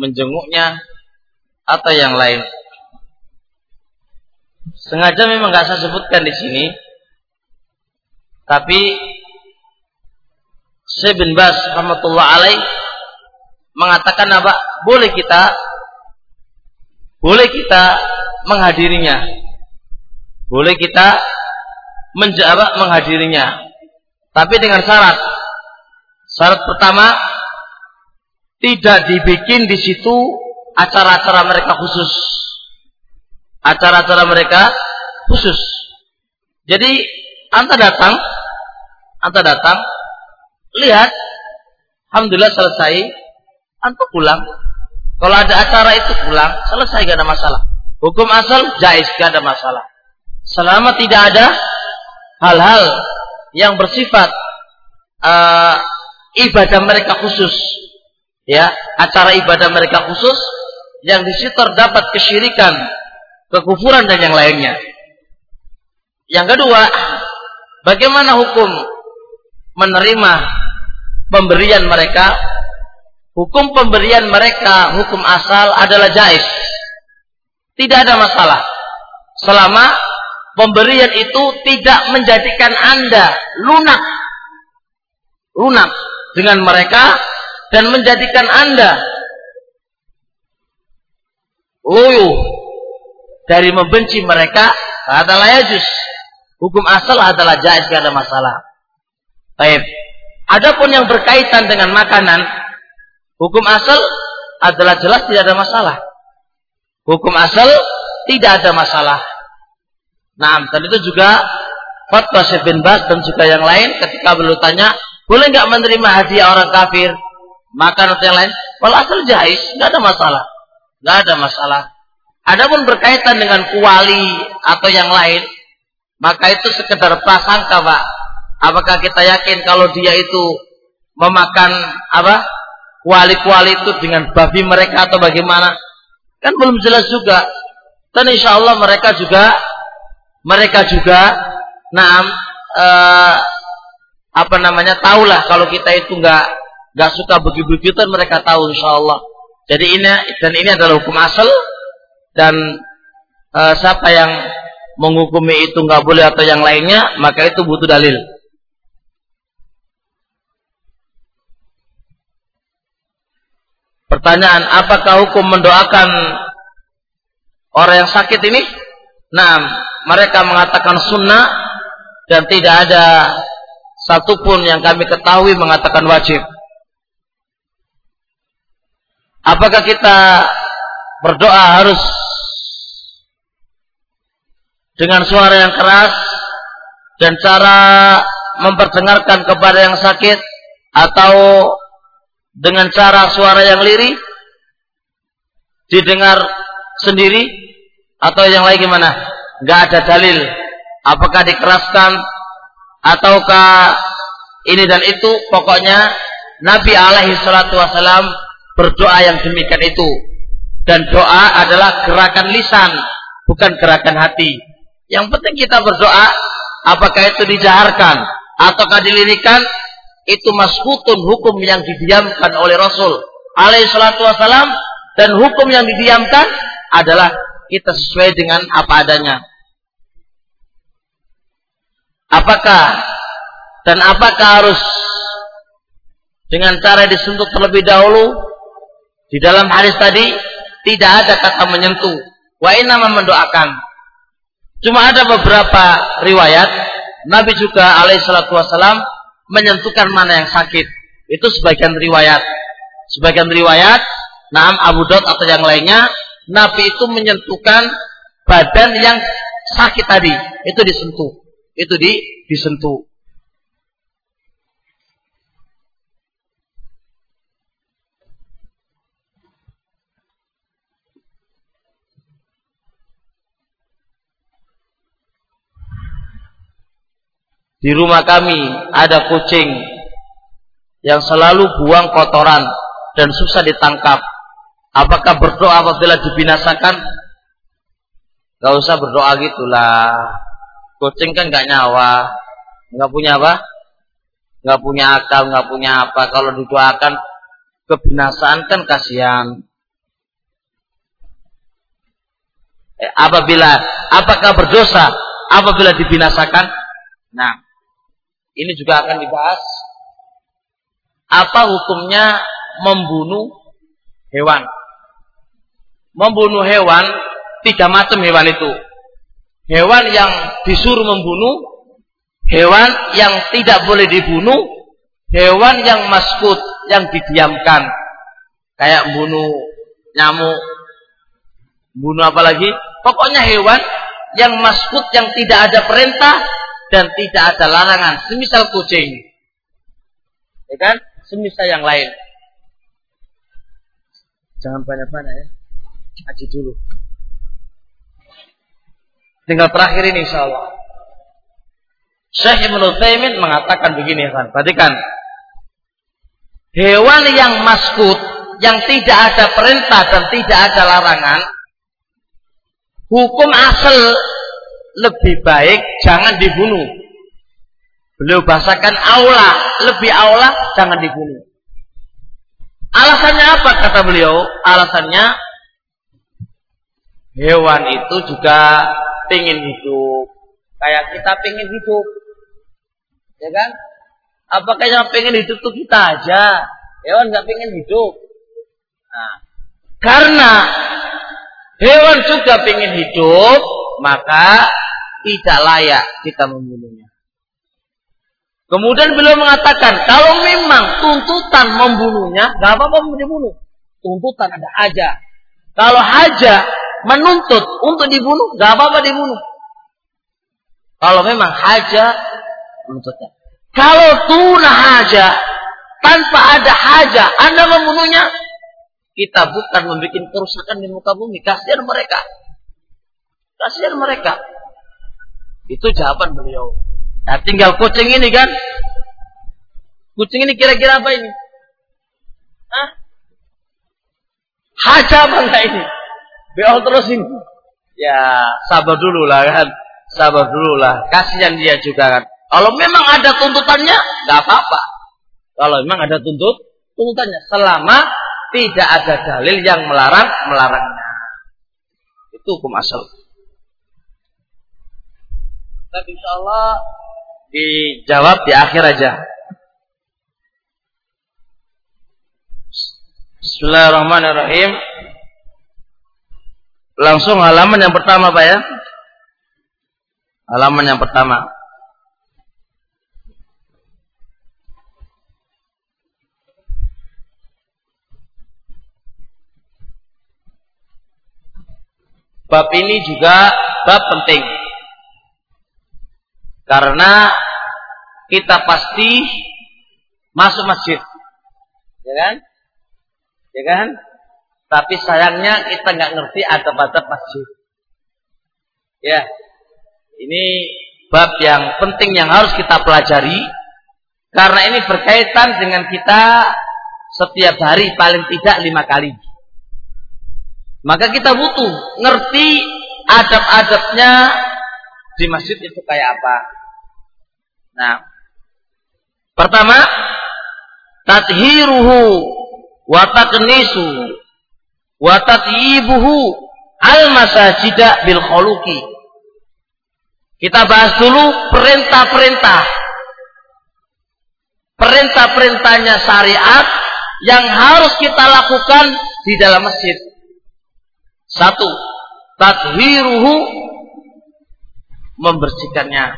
menjenguknya atau yang lain? Sengaja memang nggak saya sebutkan di sini, tapi Syekh bin Bas rahmatullah alaih mengatakan apa? Boleh kita boleh kita menghadirinya. Boleh kita menjawab menghadirinya. Tapi dengan syarat. Syarat pertama tidak dibikin di situ acara-acara mereka khusus. Acara-acara mereka khusus. Jadi anta datang, anta datang, lihat, alhamdulillah selesai, Antum pulang. Kalau ada acara itu pulang, selesai gak ada masalah. Hukum asal jais gak ada masalah. Selama tidak ada hal-hal yang bersifat uh, ibadah mereka khusus, ya acara ibadah mereka khusus yang di situ terdapat kesyirikan, kekufuran dan yang lainnya. Yang kedua, bagaimana hukum menerima pemberian mereka hukum pemberian mereka hukum asal adalah jais. Tidak ada masalah. Selama pemberian itu tidak menjadikan Anda lunak. Lunak dengan mereka dan menjadikan Anda loyo dari membenci mereka adalah yajus. Hukum asal adalah jais, tidak ada masalah. Baik. Adapun yang berkaitan dengan makanan, Hukum asal adalah jelas tidak ada masalah. Hukum asal tidak ada masalah. Nah, dan itu juga fatwa Syekh bin Bas dan juga yang lain ketika beliau tanya, boleh nggak menerima hadiah orang kafir? Makan atau yang lain? Kalau asal jais, nggak ada masalah. Nggak ada masalah. Adapun berkaitan dengan kuali atau yang lain, maka itu sekedar prasangka, Pak. Apakah kita yakin kalau dia itu memakan apa kuali-kuali itu dengan babi mereka atau bagaimana? Kan belum jelas juga. Dan insya Allah mereka juga mereka juga naam eh, apa namanya tahulah kalau kita itu nggak nggak suka begitu dan mereka tahu insya Allah. Jadi ini dan ini adalah hukum asal dan eh, siapa yang menghukumi itu nggak boleh atau yang lainnya maka itu butuh dalil Pertanyaan, apakah hukum mendoakan orang yang sakit ini? Nah, mereka mengatakan sunnah dan tidak ada satupun yang kami ketahui mengatakan wajib. Apakah kita berdoa harus dengan suara yang keras dan cara memperdengarkan kepada yang sakit atau dengan cara suara yang lirih didengar sendiri atau yang lain gimana? Gak ada dalil. Apakah dikeraskan ataukah ini dan itu? Pokoknya Nabi alaihi salatu wasalam berdoa yang demikian itu. Dan doa adalah gerakan lisan, bukan gerakan hati. Yang penting kita berdoa apakah itu dijaharkan ataukah dilirikan, itu maskutun hukum yang didiamkan oleh Rasul alaihi salatu wasalam dan hukum yang didiamkan adalah kita sesuai dengan apa adanya. Apakah dan apakah harus dengan cara disentuh terlebih dahulu? Di dalam hadis tadi tidak ada kata menyentuh. Wa inna mendoakan. Cuma ada beberapa riwayat. Nabi juga alaihi salatu wasalam menyentuhkan mana yang sakit. Itu sebagian riwayat. Sebagian riwayat Naam Abu Daud atau yang lainnya Nabi itu menyentuhkan badan yang sakit tadi. Itu disentuh. Itu di disentuh. Di rumah kami ada kucing yang selalu buang kotoran dan susah ditangkap. Apakah berdoa apabila dibinasakan? Gak usah berdoa gitulah. Kucing kan nggak nyawa, nggak punya apa? Nggak punya akal, nggak punya apa. Kalau didoakan kebinasaan kan kasihan. Eh, apabila apakah berdosa apabila dibinasakan? Nah, ini juga akan dibahas. Apa hukumnya membunuh hewan? Membunuh hewan tiga macam hewan itu hewan yang disuruh membunuh, hewan yang tidak boleh dibunuh, hewan yang maskut, yang didiamkan. Kayak membunuh nyamuk, bunuh apa lagi? Pokoknya hewan yang maskut yang tidak ada perintah dan tidak ada larangan, semisal kucing. Ya kan? Semisal yang lain. Jangan banyak-banyak ya. Haji dulu. Tinggal terakhir ini insya Allah. Syekh Ibn Uthaymin mengatakan begini kan. Perhatikan. Hewan yang maskut, yang tidak ada perintah dan tidak ada larangan, hukum asal lebih baik jangan dibunuh. Beliau bahasakan aula, lebih aula jangan dibunuh. Alasannya apa kata beliau? Alasannya hewan itu juga pengen hidup. Kayak kita pengen hidup. Ya kan? Apakah yang pengen hidup itu kita aja? Hewan nggak pengen hidup. Nah, karena hewan juga pengen hidup, maka tidak layak kita membunuhnya. Kemudian beliau mengatakan, kalau memang tuntutan membunuhnya, nggak apa-apa dibunuh. Tuntutan ada aja. Kalau haja menuntut untuk dibunuh, gak apa-apa dibunuh. Kalau memang haja menuntutnya. Kalau tuna haja, tanpa ada haja, Anda membunuhnya, kita bukan membuat kerusakan di muka bumi. Kasihan mereka. Kasihan mereka. Itu jawaban beliau. Nah, tinggal kucing ini kan. Kucing ini kira-kira apa ini? Hah? Haja apa enggak ini? Beol terus ini. Ya, sabar dulu lah kan. Sabar dulu lah. Kasihan dia juga kan. Kalau memang ada tuntutannya, nggak apa-apa. Kalau memang ada tuntut, tuntutannya. Selama tidak ada dalil yang melarang, melarangnya. Itu hukum asal. Tapi insya Allah dijawab di akhir aja. Bismillahirrahmanirrahim. Langsung halaman yang pertama Pak ya. Halaman yang pertama. Bab ini juga bab penting. Karena kita pasti masuk masjid. Ya kan? Ya kan? Tapi sayangnya kita nggak ngerti adab-adab masjid. Ya, ini bab yang penting yang harus kita pelajari karena ini berkaitan dengan kita setiap hari paling tidak lima kali. Maka kita butuh ngerti adab-adabnya di masjid itu kayak apa. Nah, pertama tadhiruhu wa taknisu wa tatyibuhu al masajida bil khuluqi. Kita bahas dulu perintah-perintah. Perintah-perintahnya syariat yang harus kita lakukan di dalam masjid. Satu, tadhiruhu membersihkannya.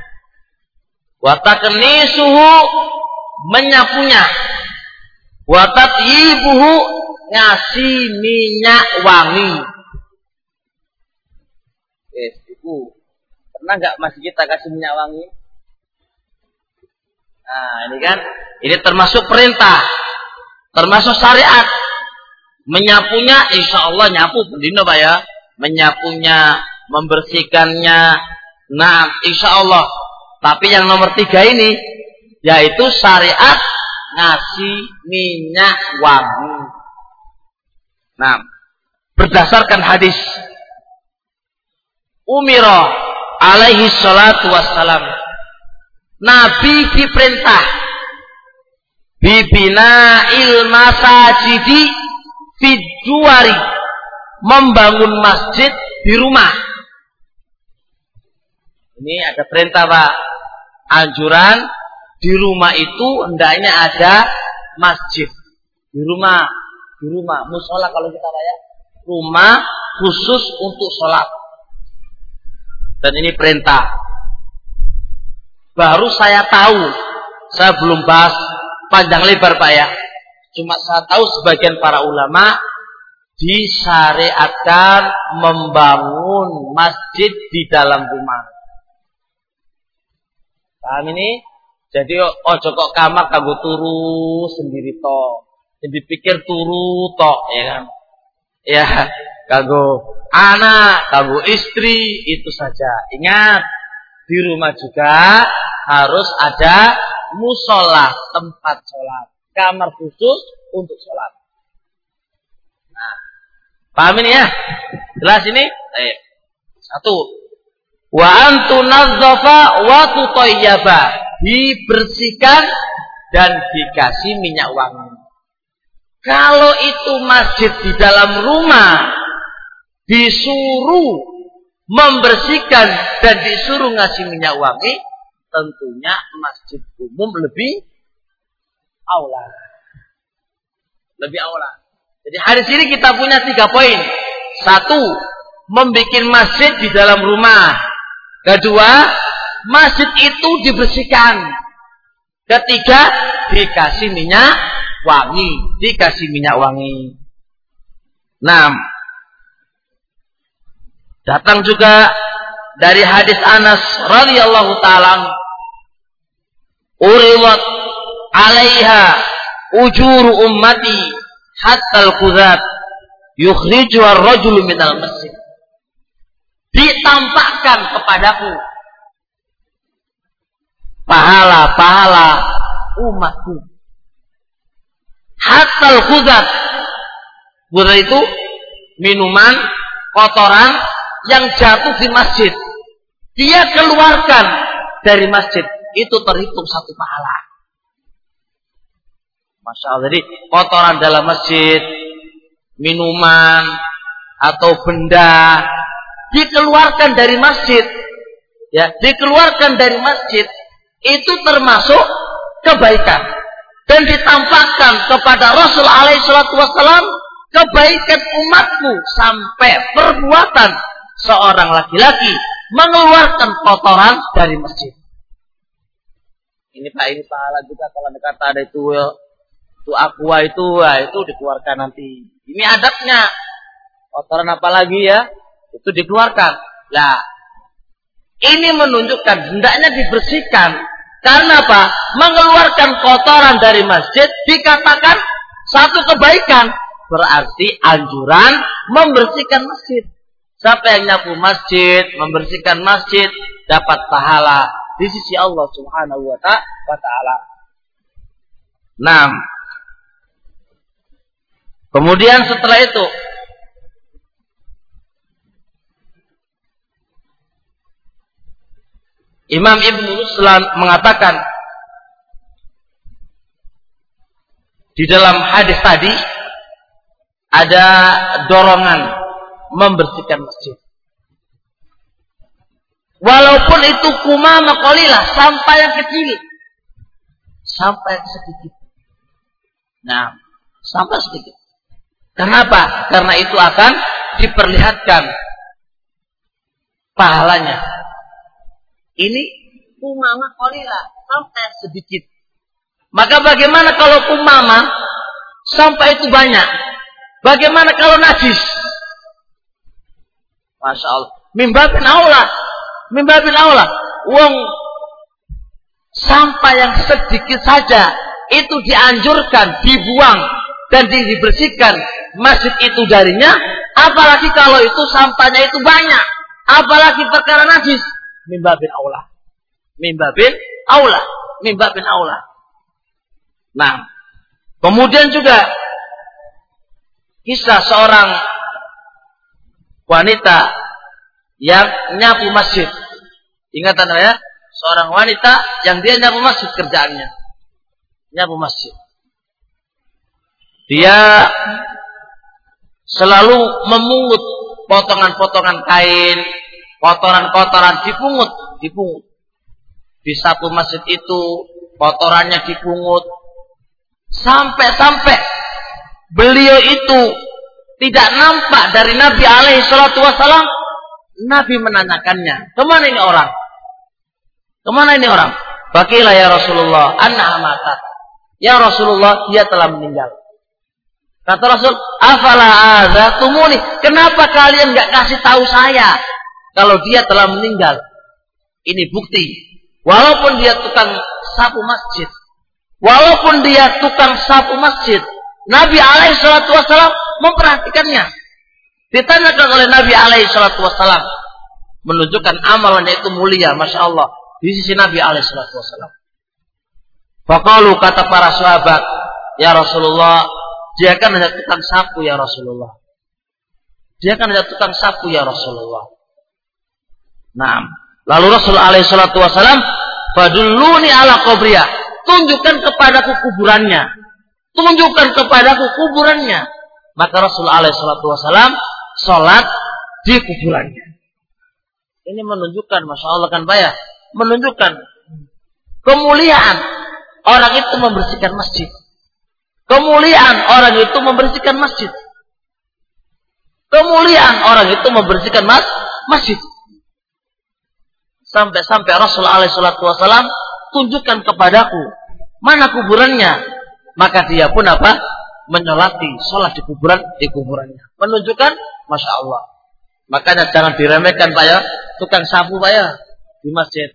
Wa taknisuhu menyapunya. Wa tatyibuhu ngasih minyak wangi. Eh, ibu, pernah nggak masih kita kasih minyak wangi? Nah, ini kan, ini termasuk perintah, termasuk syariat. Menyapunya, insya Allah nyapu, bendino pak ya. Menyapunya, membersihkannya, nah, insya Allah. Tapi yang nomor tiga ini, yaitu syariat ngasih minyak wangi. Nah, berdasarkan hadis Umiro alaihi salatu wassalam Nabi diperintah bibina ilmasajidi fijuari membangun masjid di rumah. Ini ada perintah Pak. Anjuran di rumah itu hendaknya ada masjid. Di rumah, di rumah, musola kalau kita ya. Rumah khusus untuk sholat. Dan ini perintah. Baru saya tahu, saya belum bahas panjang lebar Pak ya. Cuma saya tahu sebagian para ulama disyariatkan membangun masjid di dalam rumah. Paham ini? Jadi ojo kok kamar kanggo turu sendiri to. Jadi pikir turu to, ya kan? Ya, kanggo anak, kanggo istri itu saja. Ingat, di rumah juga harus ada musola, tempat sholat. Kamar khusus untuk sholat. Nah, paham ini ya? Jelas ini? Satu. Wa antu nazzafa wa tutayyaba dibersihkan dan dikasih minyak wangi. Kalau itu masjid di dalam rumah disuruh membersihkan dan disuruh ngasih minyak wangi, tentunya masjid umum lebih aula. Lebih aula. Jadi hari ini kita punya tiga poin. Satu, membuat masjid di dalam rumah. Kedua, masjid itu dibersihkan. Ketiga, dikasih minyak wangi, dikasih minyak wangi. Nah, datang juga dari hadis Anas radhiyallahu taala. Uriwat alaiha ujur ummati hatta al-qudhat yukhriju ar-rajulu minal masjid ditampakkan kepadaku pahala-pahala umatku. Hatal khudat. Khudat itu minuman, kotoran yang jatuh di masjid. Dia keluarkan dari masjid. Itu terhitung satu pahala. Masya Allah. Jadi kotoran dalam masjid, minuman, atau benda dikeluarkan dari masjid. Ya, dikeluarkan dari masjid itu termasuk kebaikan dan ditampakkan kepada Rasul alaihi wasallam kebaikan umatmu sampai perbuatan seorang laki-laki mengeluarkan kotoran dari masjid. Ini Pak ini pahala juga kalau kata ada itu itu aqua itu ya, itu dikeluarkan nanti. Ini adatnya. Kotoran apa lagi ya? Itu dikeluarkan. Lah, ini menunjukkan hendaknya dibersihkan karena apa? Mengeluarkan kotoran dari masjid dikatakan satu kebaikan. Berarti anjuran membersihkan masjid. Siapa yang nyapu masjid, membersihkan masjid, dapat pahala di sisi Allah Subhanahu wa taala. Nah, kemudian setelah itu Imam Ibn Ruslan mengatakan di dalam hadis tadi ada dorongan membersihkan masjid. Walaupun itu kumama qalilah sampai yang kecil. Sampai yang sedikit. Nah, sampai sedikit. Kenapa? Karena itu akan diperlihatkan pahalanya. Ini kumama qalilah sampai sedikit. Maka bagaimana kalau kumama sampai itu banyak? Bagaimana kalau najis? Masya Allah. Mimbabin Allah mimbabil aula. Wong sampah yang sedikit saja itu dianjurkan dibuang dan dibersihkan masjid itu darinya apalagi kalau itu sampahnya itu banyak apalagi perkara najis mimbabil aula mimbabil aula mimbabil aula nah kemudian juga kisah seorang wanita yang nyapu masjid. Ingatan saya, seorang wanita yang dia nyapu masjid kerjaannya. Nyapu masjid. Dia selalu memungut potongan-potongan kain, kotoran-kotoran dipungut, dipungut. Di satu masjid itu kotorannya dipungut. Sampai-sampai beliau itu tidak nampak dari Nabi alaihi salatu wasalam Nabi menanyakannya, ke mana ini orang? Ke mana ini orang? Bakilah ya Rasulullah, anak amata. Ya Rasulullah, dia telah meninggal. Kata Rasul, afala tumuni. Kenapa kalian nggak kasih tahu saya kalau dia telah meninggal? Ini bukti. Walaupun dia tukang sapu masjid, walaupun dia tukang sapu masjid, Nabi alaihi salatu wasallam memperhatikannya. Ditanyakan oleh Nabi alaihi salatu wasallam menunjukkan amalannya itu mulia, masya Allah di sisi Nabi alaihi salatu wasallam. Fakalu kata para sahabat, ya Rasulullah, dia kan hanya tukang sapu ya Rasulullah. Dia kan hanya tukang sapu ya Rasulullah. Nah, lalu Rasul alaihi salatu wasallam, faduluni ala qabriyah. Tunjukkan kepadaku kuburannya. Tunjukkan kepadaku kuburannya. Maka Rasul alaihi salatu wasallam sholat di kuburannya. Ini menunjukkan, masya Allah kan ya, menunjukkan kemuliaan orang itu membersihkan masjid. Kemuliaan orang itu membersihkan masjid. Kemuliaan orang itu membersihkan mas masjid. Sampai-sampai Rasulullah SAW tunjukkan kepadaku mana kuburannya. Maka dia pun apa? Menyolati sholat di kuburan di kuburannya. Menunjukkan Masya Allah. Makanya jangan diremehkan Pak ya. Tukang sapu Pak ya. Di masjid.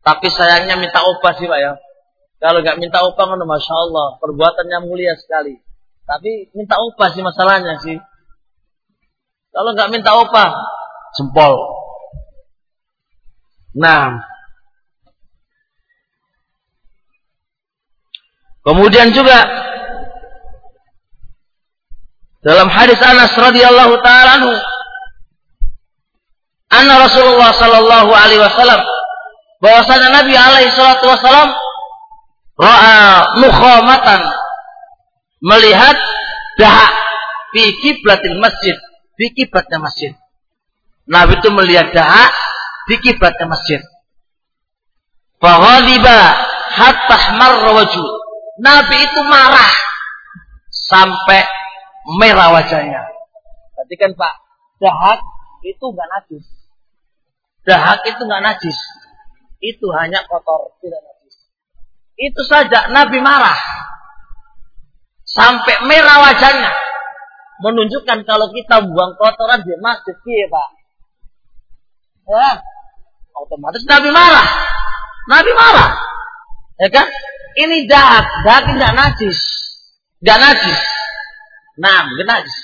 Tapi sayangnya minta upah sih Pak ya. Kalau nggak minta upah kan Masya Allah. Perbuatannya mulia sekali. Tapi minta upah sih masalahnya sih. Kalau nggak minta upah. Jempol. Nah. Kemudian juga dalam hadis Anas radhiyallahu taala anhu anna Rasulullah sallallahu alaihi wasallam bahwasanya Nabi alaihi salatu wasallam ra'a mukhamatan melihat dahak di kiblatil masjid di kiblatnya masjid Nabi itu melihat dahak di kiblatnya masjid Faghadiba hatta marra wajhu Nabi itu marah sampai merah wajahnya. Berarti kan Pak, dahak itu enggak najis. Dahak itu enggak najis. Itu hanya kotor, tidak najis. Itu saja Nabi marah. Sampai merah wajahnya. Menunjukkan kalau kita buang kotoran di masjid, ya Pak. Ya, otomatis Nabi marah. Nabi marah. Ya kan? Ini dahak, dahak tidak najis. Tidak najis. Nah, tidak najis.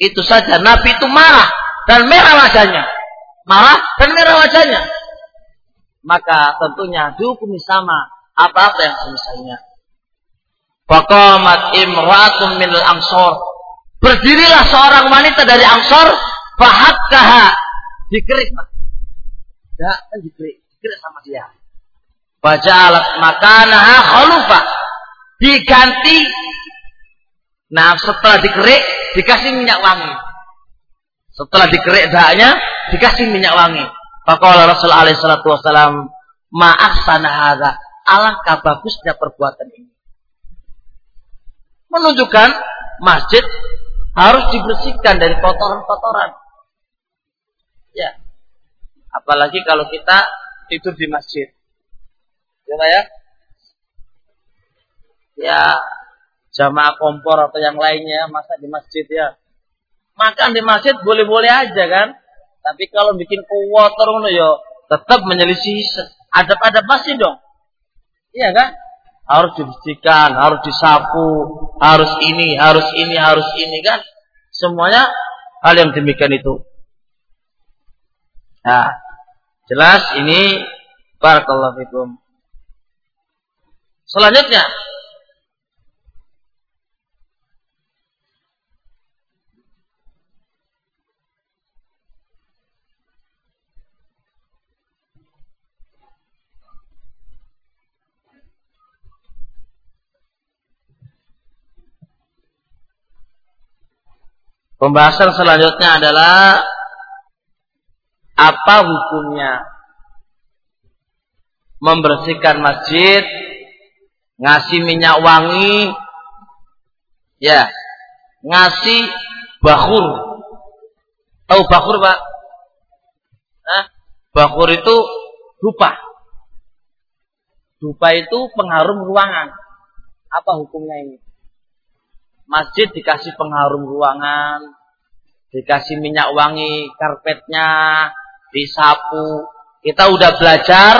Itu saja. Nabi itu marah dan merah wajahnya. Marah dan merah wajahnya maka tentunya dihukumi sama apa-apa yang semisalnya. Faqamat imra'atun minal ansor. Berdirilah seorang wanita dari ansor. Dikerik. Ya, kan dikerik. Digerik sama dia. Baca alat makanaha khalufa. Diganti. Nah setelah dikerik dikasih minyak wangi. Setelah dikerik dahanya dikasih minyak wangi. Faqala Rasul alaihi salatu wasalam, "Ma'ahsana hadza." Alangkah bagusnya perbuatan ini. Menunjukkan masjid harus dibersihkan dari kotoran-kotoran. Apalagi kalau kita tidur di masjid. Ya, ya? Ya, jamaah kompor atau yang lainnya masa di masjid ya. Makan di masjid boleh-boleh aja kan? Tapi kalau bikin kotor ngono ya tetap menyelisih adab-adab masjid dong. Iya kan? Harus dibersihkan, harus disapu, harus ini, harus ini, harus ini kan? Semuanya hal yang demikian itu. Nah, jelas ini barakallahu fikum. Selanjutnya Pembahasan selanjutnya adalah apa hukumnya membersihkan masjid, ngasih minyak wangi, ya, ngasih bakur. Tahu bakur, Pak? Hah? Bakur itu dupa. Dupa itu pengharum ruangan. Apa hukumnya ini? masjid dikasih pengharum ruangan, dikasih minyak wangi karpetnya, disapu. Kita udah belajar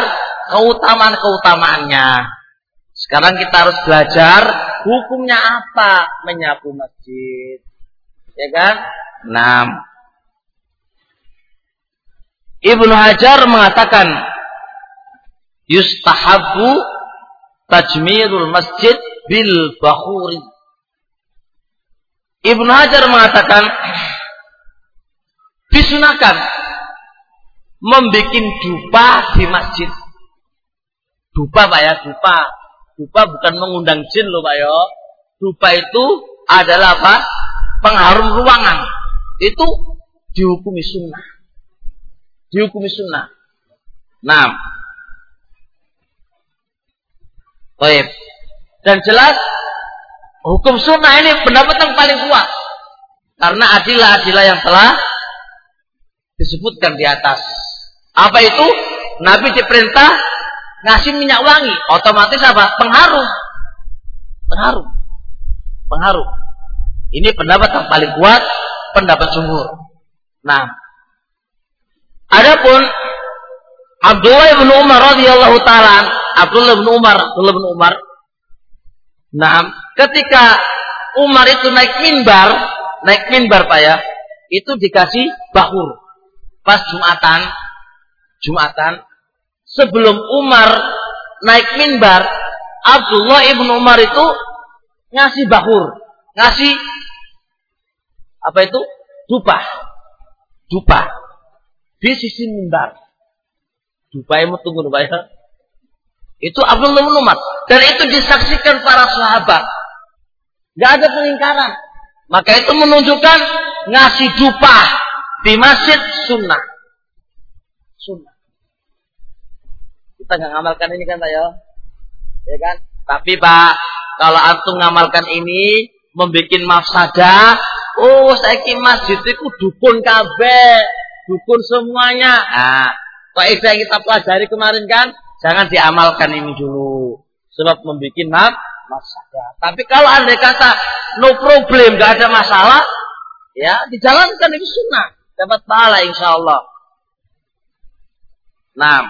keutamaan-keutamaannya. Sekarang kita harus belajar hukumnya apa menyapu masjid. Ya kan? Nah, Ibnu Hajar mengatakan yustahabu tajmirul masjid bil bakhuri Ibnu Hajar mengatakan disunahkan membuat dupa di masjid. Dupa Pak ya, dupa. Dupa bukan mengundang jin loh Pak ya. Dupa itu adalah apa? Pengharum ruangan. Itu dihukumi sunnah. Dihukumi sunnah. Nah. Baik. Dan jelas Hukum sunnah ini pendapat yang paling kuat. Karena adilah-adilah yang telah disebutkan di atas. Apa itu? Nabi diperintah ngasih minyak wangi. Otomatis apa? Pengharum. Pengharum. Pengharum. Ini pendapat yang paling kuat, pendapat sumur. Nah, adapun Abdullah bin Umar radhiyallahu taala, Abdullah bin Umar, Abdullah bin Umar Nah, ketika Umar itu naik mimbar, naik mimbar Pak ya, itu dikasih bahur. Pas Jumatan, Jumatan, sebelum Umar naik mimbar, Abdullah ibnu Umar itu ngasih bahur, ngasih apa itu? Dupa. Dupa. Di sisi mimbar. Dupa yang tunggu Pak ya. Itu Abdullah bin Umar. Dan itu disaksikan para sahabat. Gak ada pengingkaran. Maka itu menunjukkan ngasih dupa di masjid sunnah. Sunnah. Kita nggak ngamalkan ini kan, Pak ya? Kan? Tapi Pak, kalau antum ngamalkan ini, membuat mafsadah, oh saya ki masjid itu dukun kabeh, dukun semuanya. Nah, kaidah yang kita pelajari kemarin kan, Jangan diamalkan ini dulu. Sebab membuat map masalah. Tapi kalau anda kata no problem, gak ada masalah, ya dijalankan itu sunnah. Dapat pahala insya Allah. Nah,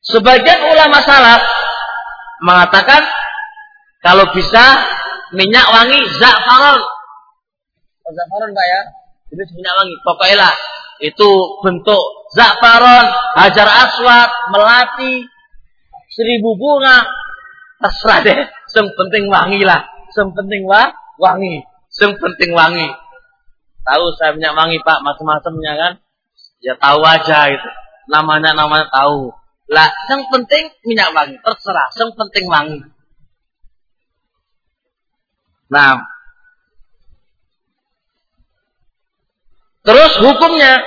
sebagian ulama salaf mengatakan kalau bisa minyak wangi za'faron. Oh, za'faron Pak ya? Ini minyak wangi. Pokoknya lah itu bentuk za'faron, hajar aswad, melati, seribu bunga, terserah deh. Yang penting wangi lah. Yang penting wah, wangi. Yang penting wangi. Tahu saya punya wangi pak, macam-macamnya kan? Ya tahu aja itu. namanya namanya tahu. Lah, yang penting minyak wangi, terserah, yang penting wangi. Nah, terus hukumnya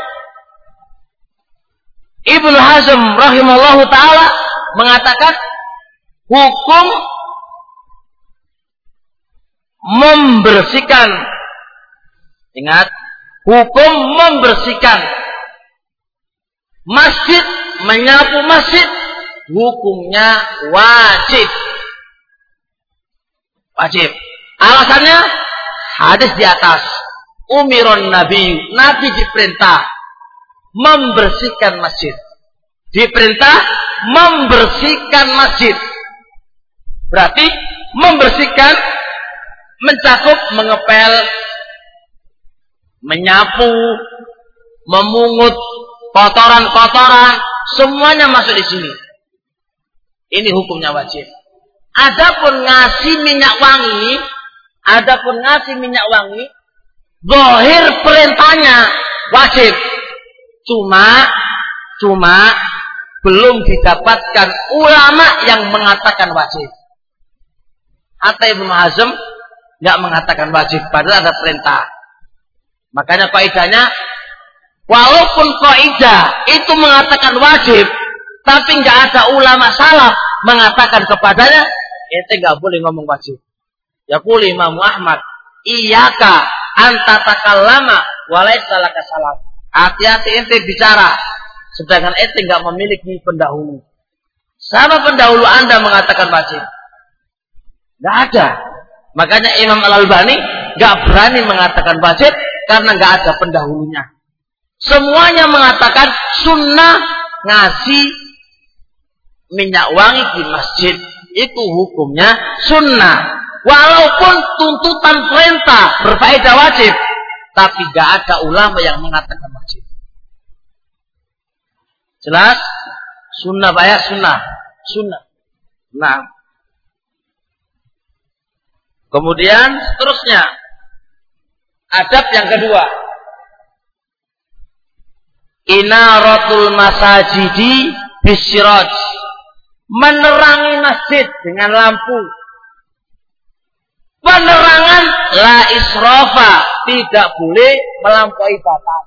Ibnu Hazm rahimallahu taala mengatakan hukum membersihkan ingat hukum membersihkan masjid menyapu masjid hukumnya wajib wajib alasannya hadis di atas umiron nabi nabi diperintah membersihkan masjid. Diperintah membersihkan masjid. Berarti membersihkan mencakup mengepel, menyapu, memungut kotoran-kotoran, semuanya masuk di sini. Ini hukumnya wajib. Adapun ngasih minyak wangi, adapun ngasih minyak wangi, dohir perintahnya wajib. Cuma, cuma belum didapatkan ulama yang mengatakan wajib. Hatta Ibnu Hazm nggak mengatakan wajib, padahal ada perintah. Makanya kaidahnya, walaupun kaidah itu mengatakan wajib, tapi nggak ada ulama salaf mengatakan kepadanya, itu nggak boleh ngomong wajib. Ya boleh Imam Ahmad, iyaka antatakallama walaysa laka salaf. Hati-hati ente bicara. Sedangkan ente nggak memiliki pendahulu. Sama pendahulu anda mengatakan wajib. Nggak ada. Makanya Imam Al-Albani nggak berani mengatakan wajib karena nggak ada pendahulunya. Semuanya mengatakan sunnah ngasih minyak wangi di masjid. Itu hukumnya sunnah. Walaupun tuntutan perintah berfaedah wajib. Tapi gak ada ulama yang mengatakan wajib. Jelas? Sunnah bayar sunnah. Sunnah. Nah. Kemudian seterusnya. Adab yang kedua. Inaratul masajidi bisiraj. Menerangi masjid dengan lampu. Penerangan la israfa tidak boleh melampaui batas.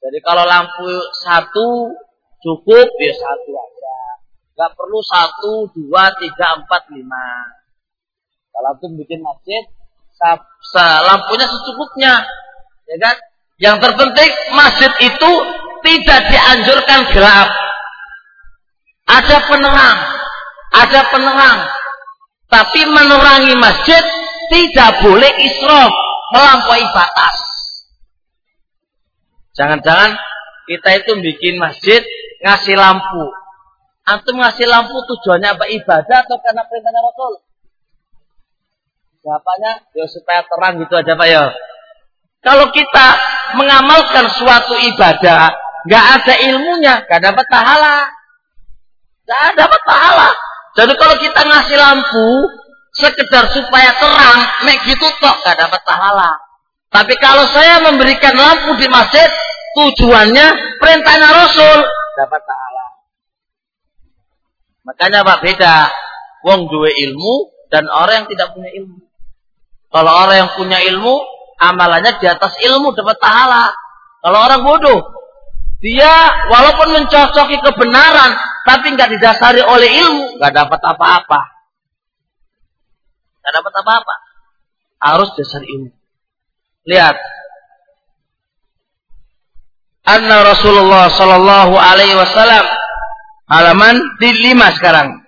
Jadi kalau lampu satu cukup ya satu aja. Gak perlu satu, dua, tiga, empat, lima. Kalau itu bikin masjid, lampunya secukupnya, ya kan? Yang terpenting masjid itu tidak dianjurkan gelap. Ada penerang, ada penerang, tapi menerangi masjid tidak boleh israf, melampaui batas. Jangan-jangan kita itu bikin masjid ngasih lampu. Antum ngasih lampu tujuannya apa ibadah atau karena perintahnya Rasul? Jawabannya ya supaya terang gitu aja Pak ya. Kalau kita mengamalkan suatu ibadah, nggak ada ilmunya, nggak dapat pahala. Nggak dapat pahala. Jadi kalau kita ngasih lampu sekedar supaya terang, mek gitu tok gak dapat pahala. Tapi kalau saya memberikan lampu di masjid, tujuannya perintahnya Rasul dapat pahala. Makanya Pak beda wong dua ilmu dan orang yang tidak punya ilmu. Kalau orang yang punya ilmu, amalannya di atas ilmu dapat pahala. Kalau orang bodoh, dia walaupun mencocoki kebenaran, tapi nggak didasari oleh ilmu, nggak dapat apa-apa. Nggak dapat apa-apa. Harus dasar ilmu. Lihat. Anna Rasulullah Sallallahu Alaihi Wasallam halaman di lima sekarang.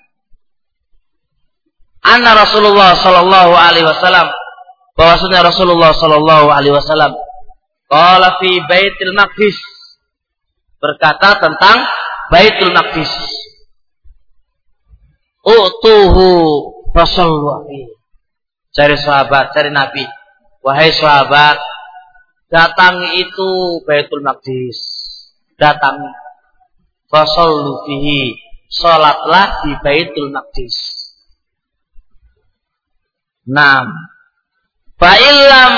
Anna Rasulullah Sallallahu Alaihi Wasallam bahwasanya Rasulullah Sallallahu Alaihi Wasallam kalau fi Baitul Maqdis berkata tentang Baitul Maqdis. Utuhu Rasulullah. Cari sahabat, cari Nabi. Wahai sahabat, datangi itu Baitul Maqdis. Datangi. Fasallu fihi. Salatlah di Baitul Maqdis. Nam. Fa'ilam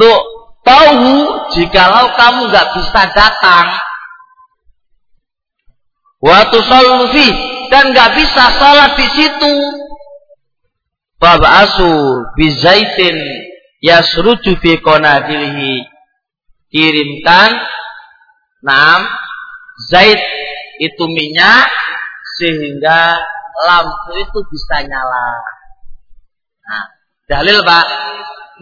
Tuh, tahu jikalau kamu nggak bisa datang waktu solusi dan nggak bisa sholat di situ Bab'asu bizaitin yasruju fi qonadilihi. Kirimkan enam zait itu minyak sehingga lampu itu bisa nyala. Nah, dalil Pak,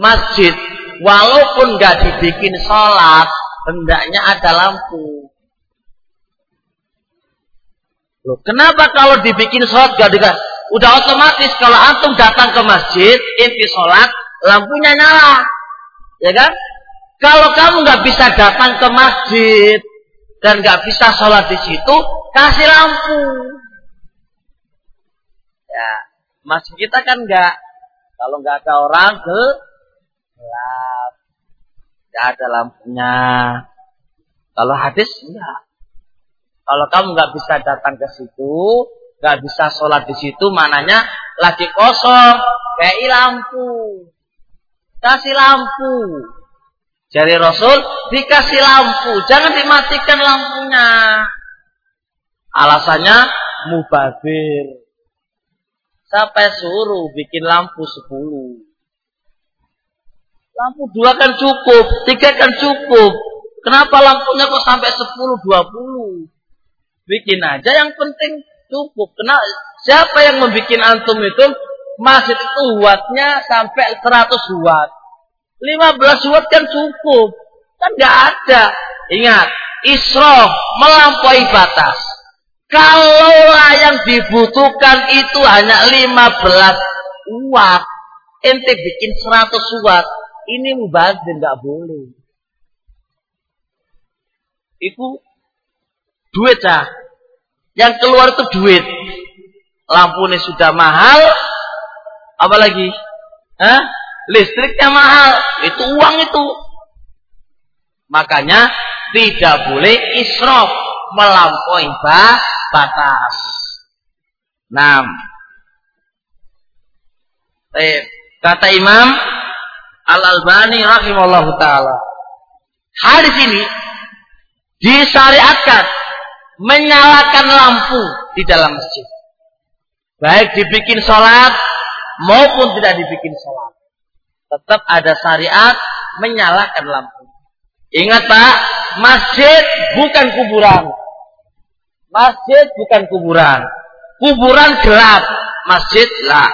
masjid walaupun nggak dibikin sholat, hendaknya ada lampu. Loh, kenapa kalau dibikin sholat gak dikasih? Udah otomatis kalau antum datang ke masjid, inti sholat, lampunya nyala. Ya kan? Kalau kamu nggak bisa datang ke masjid dan nggak bisa sholat di situ, kasih lampu. Ya, masjid kita kan nggak, kalau nggak ada orang gelap, nggak ada lampunya. Kalau hadis enggak. Kalau kamu nggak bisa datang ke situ, nggak bisa sholat di situ, mananya lagi kosong, kayak lampu. Kasih lampu. Jadi Rasul dikasih lampu, jangan dimatikan lampunya. Alasannya mubazir. Sampai suruh bikin lampu sepuluh. Lampu dua kan cukup, tiga kan cukup. Kenapa lampunya kok sampai sepuluh, dua puluh? Bikin aja yang penting cukup. Kenapa? Siapa yang membuat antum itu masjid itu wattnya sampai 100 watt. 15 watt kan cukup. Kan nggak ada. Ingat, israf melampaui batas. Kalaulah yang dibutuhkan itu hanya 15 watt, ente bikin 100 watt, ini mubazir nggak boleh. Itu duit cah. Yang keluar itu duit. Lampu ini sudah mahal. Apalagi? Hah? Listriknya mahal. Itu uang itu. Makanya tidak boleh israf melampaui batas. Nah, eh, kata Imam Al Albani rahimahullah taala, hadis ini disyariatkan menyalakan lampu di dalam masjid. Baik dibikin sholat maupun tidak dibikin sholat. Tetap ada syariat menyalakan lampu. Ingat Pak, masjid bukan kuburan. Masjid bukan kuburan. Kuburan gelap, masjid lah.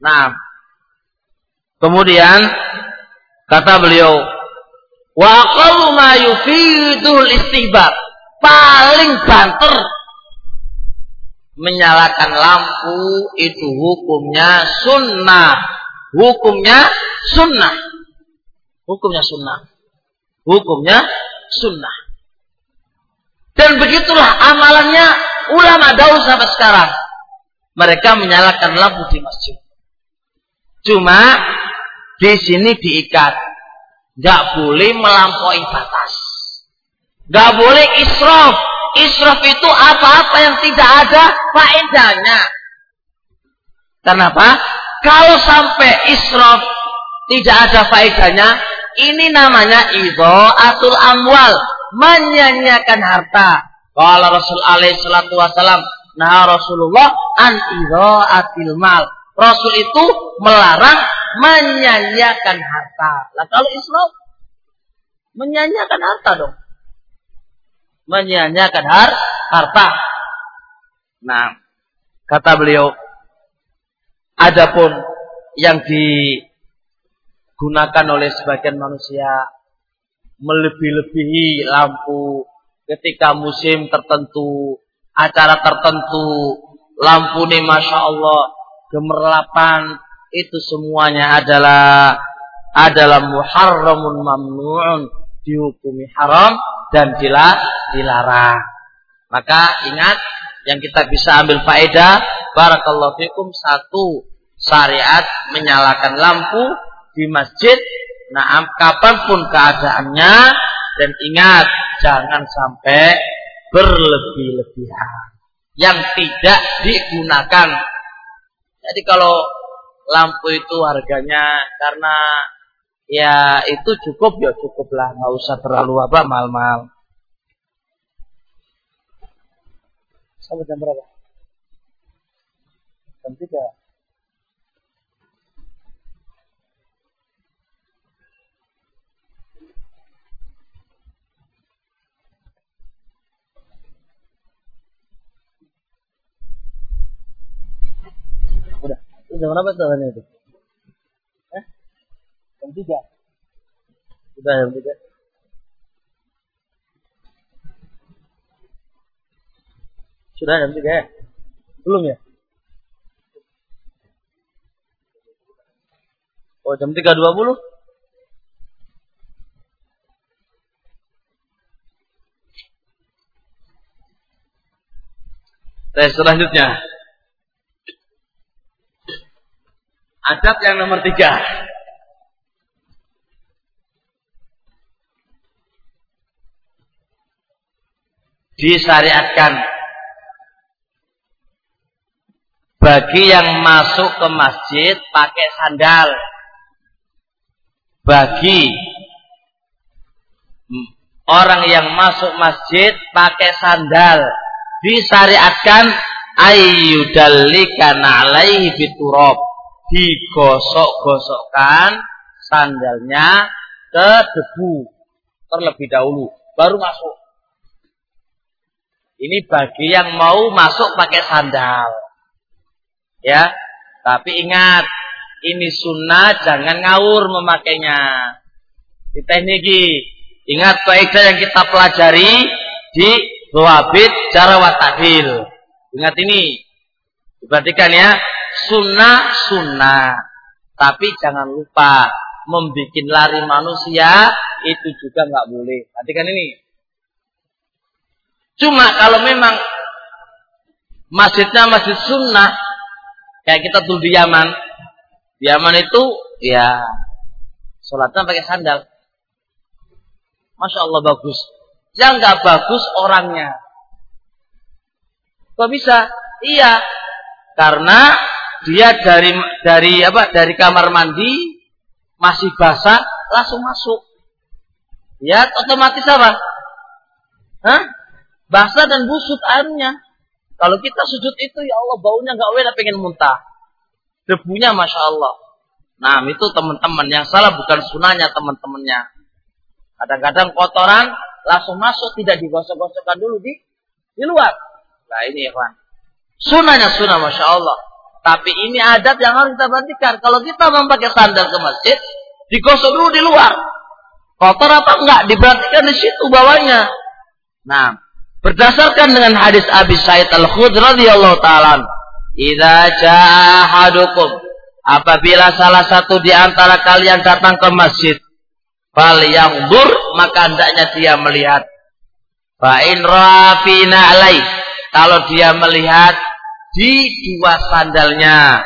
Nah, kemudian kata beliau, Wa aqallu ma yufidul istihbab. Paling banter menyalakan lampu itu hukumnya sunnah. Hukumnya sunnah. Hukumnya sunnah. Hukumnya sunnah. Dan begitulah amalannya ulama daun sampai sekarang. Mereka menyalakan lampu di masjid. Cuma di sini diikat Gak boleh melampaui batas. Gak boleh israf. Israf itu apa-apa yang tidak ada faedahnya. Kenapa? Kalau sampai israf tidak ada faedahnya, ini namanya atul amwal, menyanyiakan harta. Kalau Rasul alaihi salatu wasalam, nah Rasulullah an atil mal. Rasul itu melarang menyanyiakan harta. Lah kalau Islam menyanyiakan harta dong. Menyanyiakan har harta. Nah, kata beliau, adapun yang digunakan oleh sebagian manusia melebih-lebihi lampu ketika musim tertentu, acara tertentu, lampu nih masya Allah gemerlapan itu semuanya adalah adalah muharramun mamnu'un dihukumi haram dan dilarang. Maka ingat yang kita bisa ambil faedah barakallahu fikum satu syariat menyalakan lampu di masjid nah kapan pun keadaannya dan ingat jangan sampai berlebih-lebihan. Yang tidak digunakan. Jadi kalau lampu itu harganya karena ya itu cukup ya cukup lah nggak usah terlalu apa mal-mal sampai jam berapa? Jam tiga udah jam berapa tuh itu Jam tiga. Sudah jam tiga. Sudah jam tiga ya? Belum ya? Oh jam tiga dua puluh? Tes selanjutnya. Adab yang nomor tiga. disyariatkan. Bagi yang masuk ke masjid pakai sandal. Bagi orang yang masuk masjid pakai sandal. Disyariatkan ayyudallika alaihi biturab digosok-gosokkan sandalnya ke debu terlebih dahulu baru masuk ini bagi yang mau masuk pakai sandal. Ya. Tapi ingat, ini sunnah jangan ngawur memakainya. Di tekniki. Ingat kaidah yang kita pelajari di Dawabit cara watadil. Ingat ini. Diperhatikan ya. Sunnah, sunnah. Tapi jangan lupa. Membikin lari manusia itu juga nggak boleh. Perhatikan ini. Cuma kalau memang masjidnya masjid sunnah, kayak kita tuh di Yaman, di Yaman itu ya sholatnya pakai sandal. Masya Allah bagus. Yang nggak bagus orangnya. Kok bisa? Iya, karena dia dari dari apa? Dari kamar mandi masih basah langsung masuk. Ya, otomatis apa? Hah? basah dan busuk airnya. Kalau kita sujud itu ya Allah baunya nggak enak pengen muntah. Debunya masya Allah. Nah itu teman-teman yang salah bukan sunahnya teman-temannya. Kadang-kadang kotoran langsung masuk tidak digosok-gosokkan dulu di di luar. Nah ini ya kan. Sunahnya sunah masya Allah. Tapi ini adat yang harus kita perhatikan. Kalau kita memakai sandal ke masjid, digosok dulu di luar. Kotor apa enggak? Diperhatikan di situ bawahnya. Nah, Berdasarkan dengan hadis Abi Sa'id Al-Khudri radhiyallahu taala, "Idza jaa ahadukum" Apabila salah satu di antara kalian datang ke masjid, fal yang bur maka hendaknya dia melihat. Fa in rafina alai. Kalau dia melihat di dua sandalnya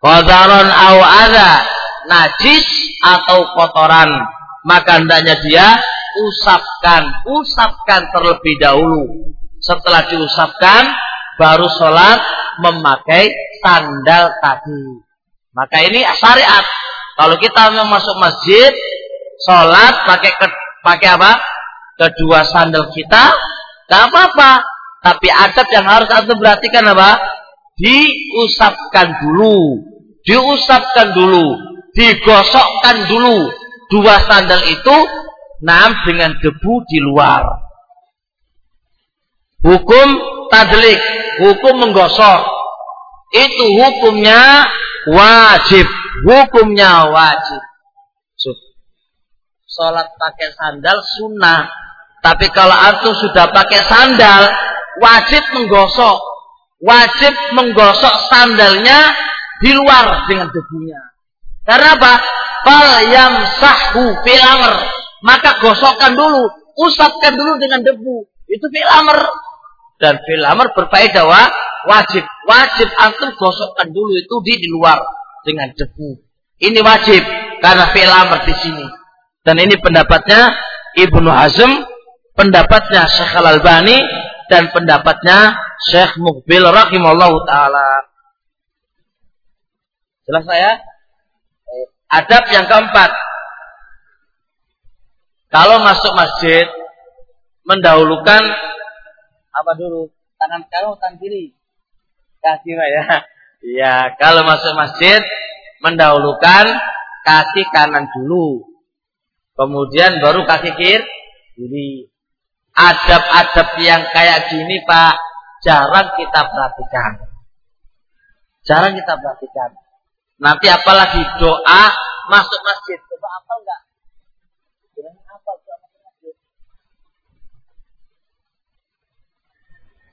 kotoran au ada najis atau kotoran, maka hendaknya dia usapkan, usapkan terlebih dahulu. Setelah diusapkan, baru sholat memakai sandal tadi. Maka ini syariat. Kalau kita mau masuk masjid, sholat pakai ke, pakai apa? Kedua sandal kita, tidak apa-apa. Tapi adab yang harus kita perhatikan apa? Diusapkan dulu, diusapkan dulu, digosokkan dulu. Dua sandal itu Naam dengan debu di luar. Hukum tadlik, hukum menggosok. Itu hukumnya wajib. Hukumnya wajib. Sholat pakai sandal sunnah. Tapi kalau antum sudah pakai sandal, wajib menggosok. Wajib menggosok sandalnya di luar dengan debunya. Karena apa? Fal yang sahu filamer maka gosokkan dulu, usapkan dulu dengan debu. Itu fil amr. Dan fil amr berfaedah wajib. Wajib antum gosokkan dulu itu di, di luar dengan debu. Ini wajib karena fil amr di sini. Dan ini pendapatnya Ibnu Hazm, pendapatnya Syekh Al-Albani dan pendapatnya Syekh Mukbil rahimallahu taala. Jelas saya? Adab yang keempat, Kalau masuk masjid mendahulukan apa dulu? Tangan kanan tangan kiri? Kaki ya. Iya, kalau masuk masjid mendahulukan kaki kanan dulu. Kemudian baru kaki kiri. Adab-adab yang kayak gini Pak jarang kita perhatikan. Jarang kita perhatikan. Nanti apalagi doa masuk masjid. Coba apa enggak? apa doa masuk masjid?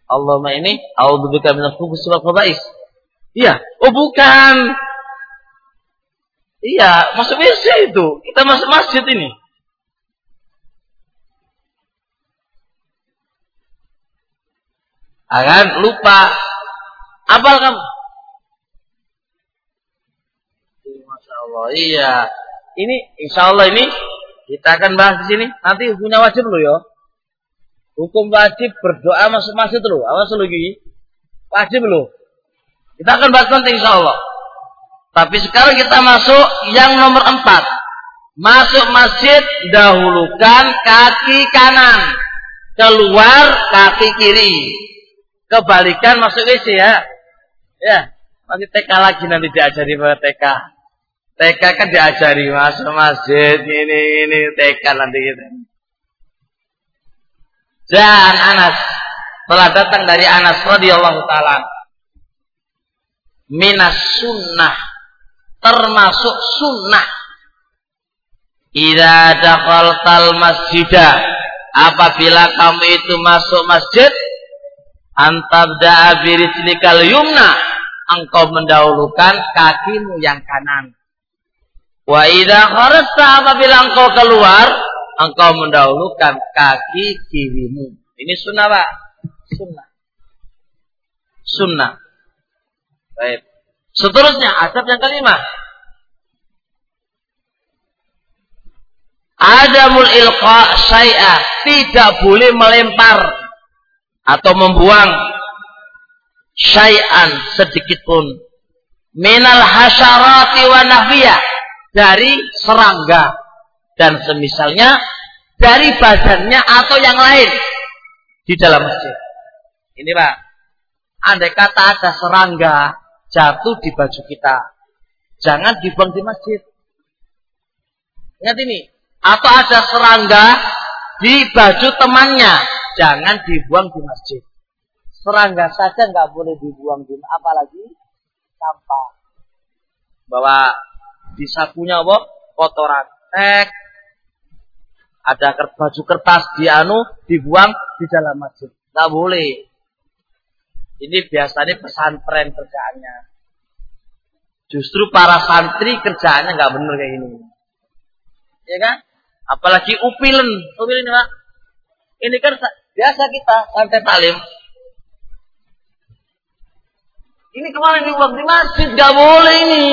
Allahumma ini a'udzubika minal khubuthi wal khaba'is. Iya, oh bukan. Iya, masuk WC itu. Kita masuk masjid ini. Akan lupa. Apal kamu? Masya Allah, iya. Ini, insya Allah ini kita akan bahas di sini. Nanti punya wajib loh ya. Hukum wajib berdoa masuk masjid loh. Awas lagi. Wajib loh. Kita akan bahas nanti insya Allah. Tapi sekarang kita masuk yang nomor empat. Masuk masjid dahulukan kaki kanan. Keluar kaki kiri kebalikan masuk WC ya. Ya, nanti TK lagi nanti diajari pada TK. TK kan diajari masuk masjid ini ini TK nanti gitu. Dan Anas telah datang dari Anas radhiyallahu taala minas sunnah termasuk sunnah Ida dakhaltal masjidah apabila kamu itu masuk masjid antabda'a birislikal yumna. Engkau mendahulukan kakimu yang kanan. Wa idza kharajta apabila engkau keluar engkau mendahulukan kaki kirimu. Ini sunnah Pak? Sunnah. Sunnah. Baik. Seterusnya adab yang kelima. Adamul ilqa syai'ah tidak boleh melempar atau membuang syai'an sedikit pun minal hasyarati wa nahwiyah dari serangga dan semisalnya dari badannya atau yang lain di dalam masjid. Ini Pak, andai kata ada serangga jatuh di baju kita, jangan dibuang di masjid. Ingat ini, atau ada serangga di baju temannya, jangan dibuang di masjid. Serangga saja nggak boleh dibuang di apalagi sampah. Bawa di sakunya apa? Kotoran. Tek. Ada baju kertas di anu dibuang di dalam masjid. Nggak boleh. Ini biasanya pesantren kerjaannya. Justru para santri kerjaannya nggak bener kayak gini. Ya kan? Apalagi upilen. Upilen Pak. Ini kan Biasa kita santai talim. Ini kemarin dibuang di masjid, gak boleh ini.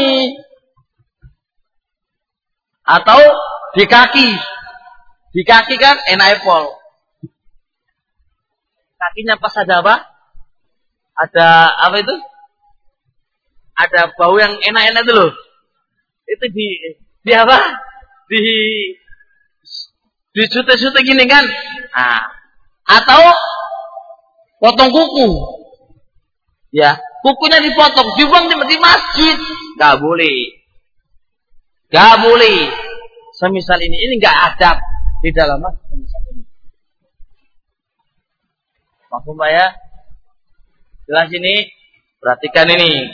Atau di kaki. Di kaki kan enak apple. Kakinya pas ada apa? Ada apa itu? Ada bau yang enak-enak itu loh. Itu di di apa? Di di sute-sute gini kan? Nah, atau potong kuku. Ya, kukunya dipotong, dibuang di, di masjid. Gak boleh. Gak boleh. Semisal ini, ini gak adab di dalam masjid. Semisal ini. Ya? Jelas ini, perhatikan ini.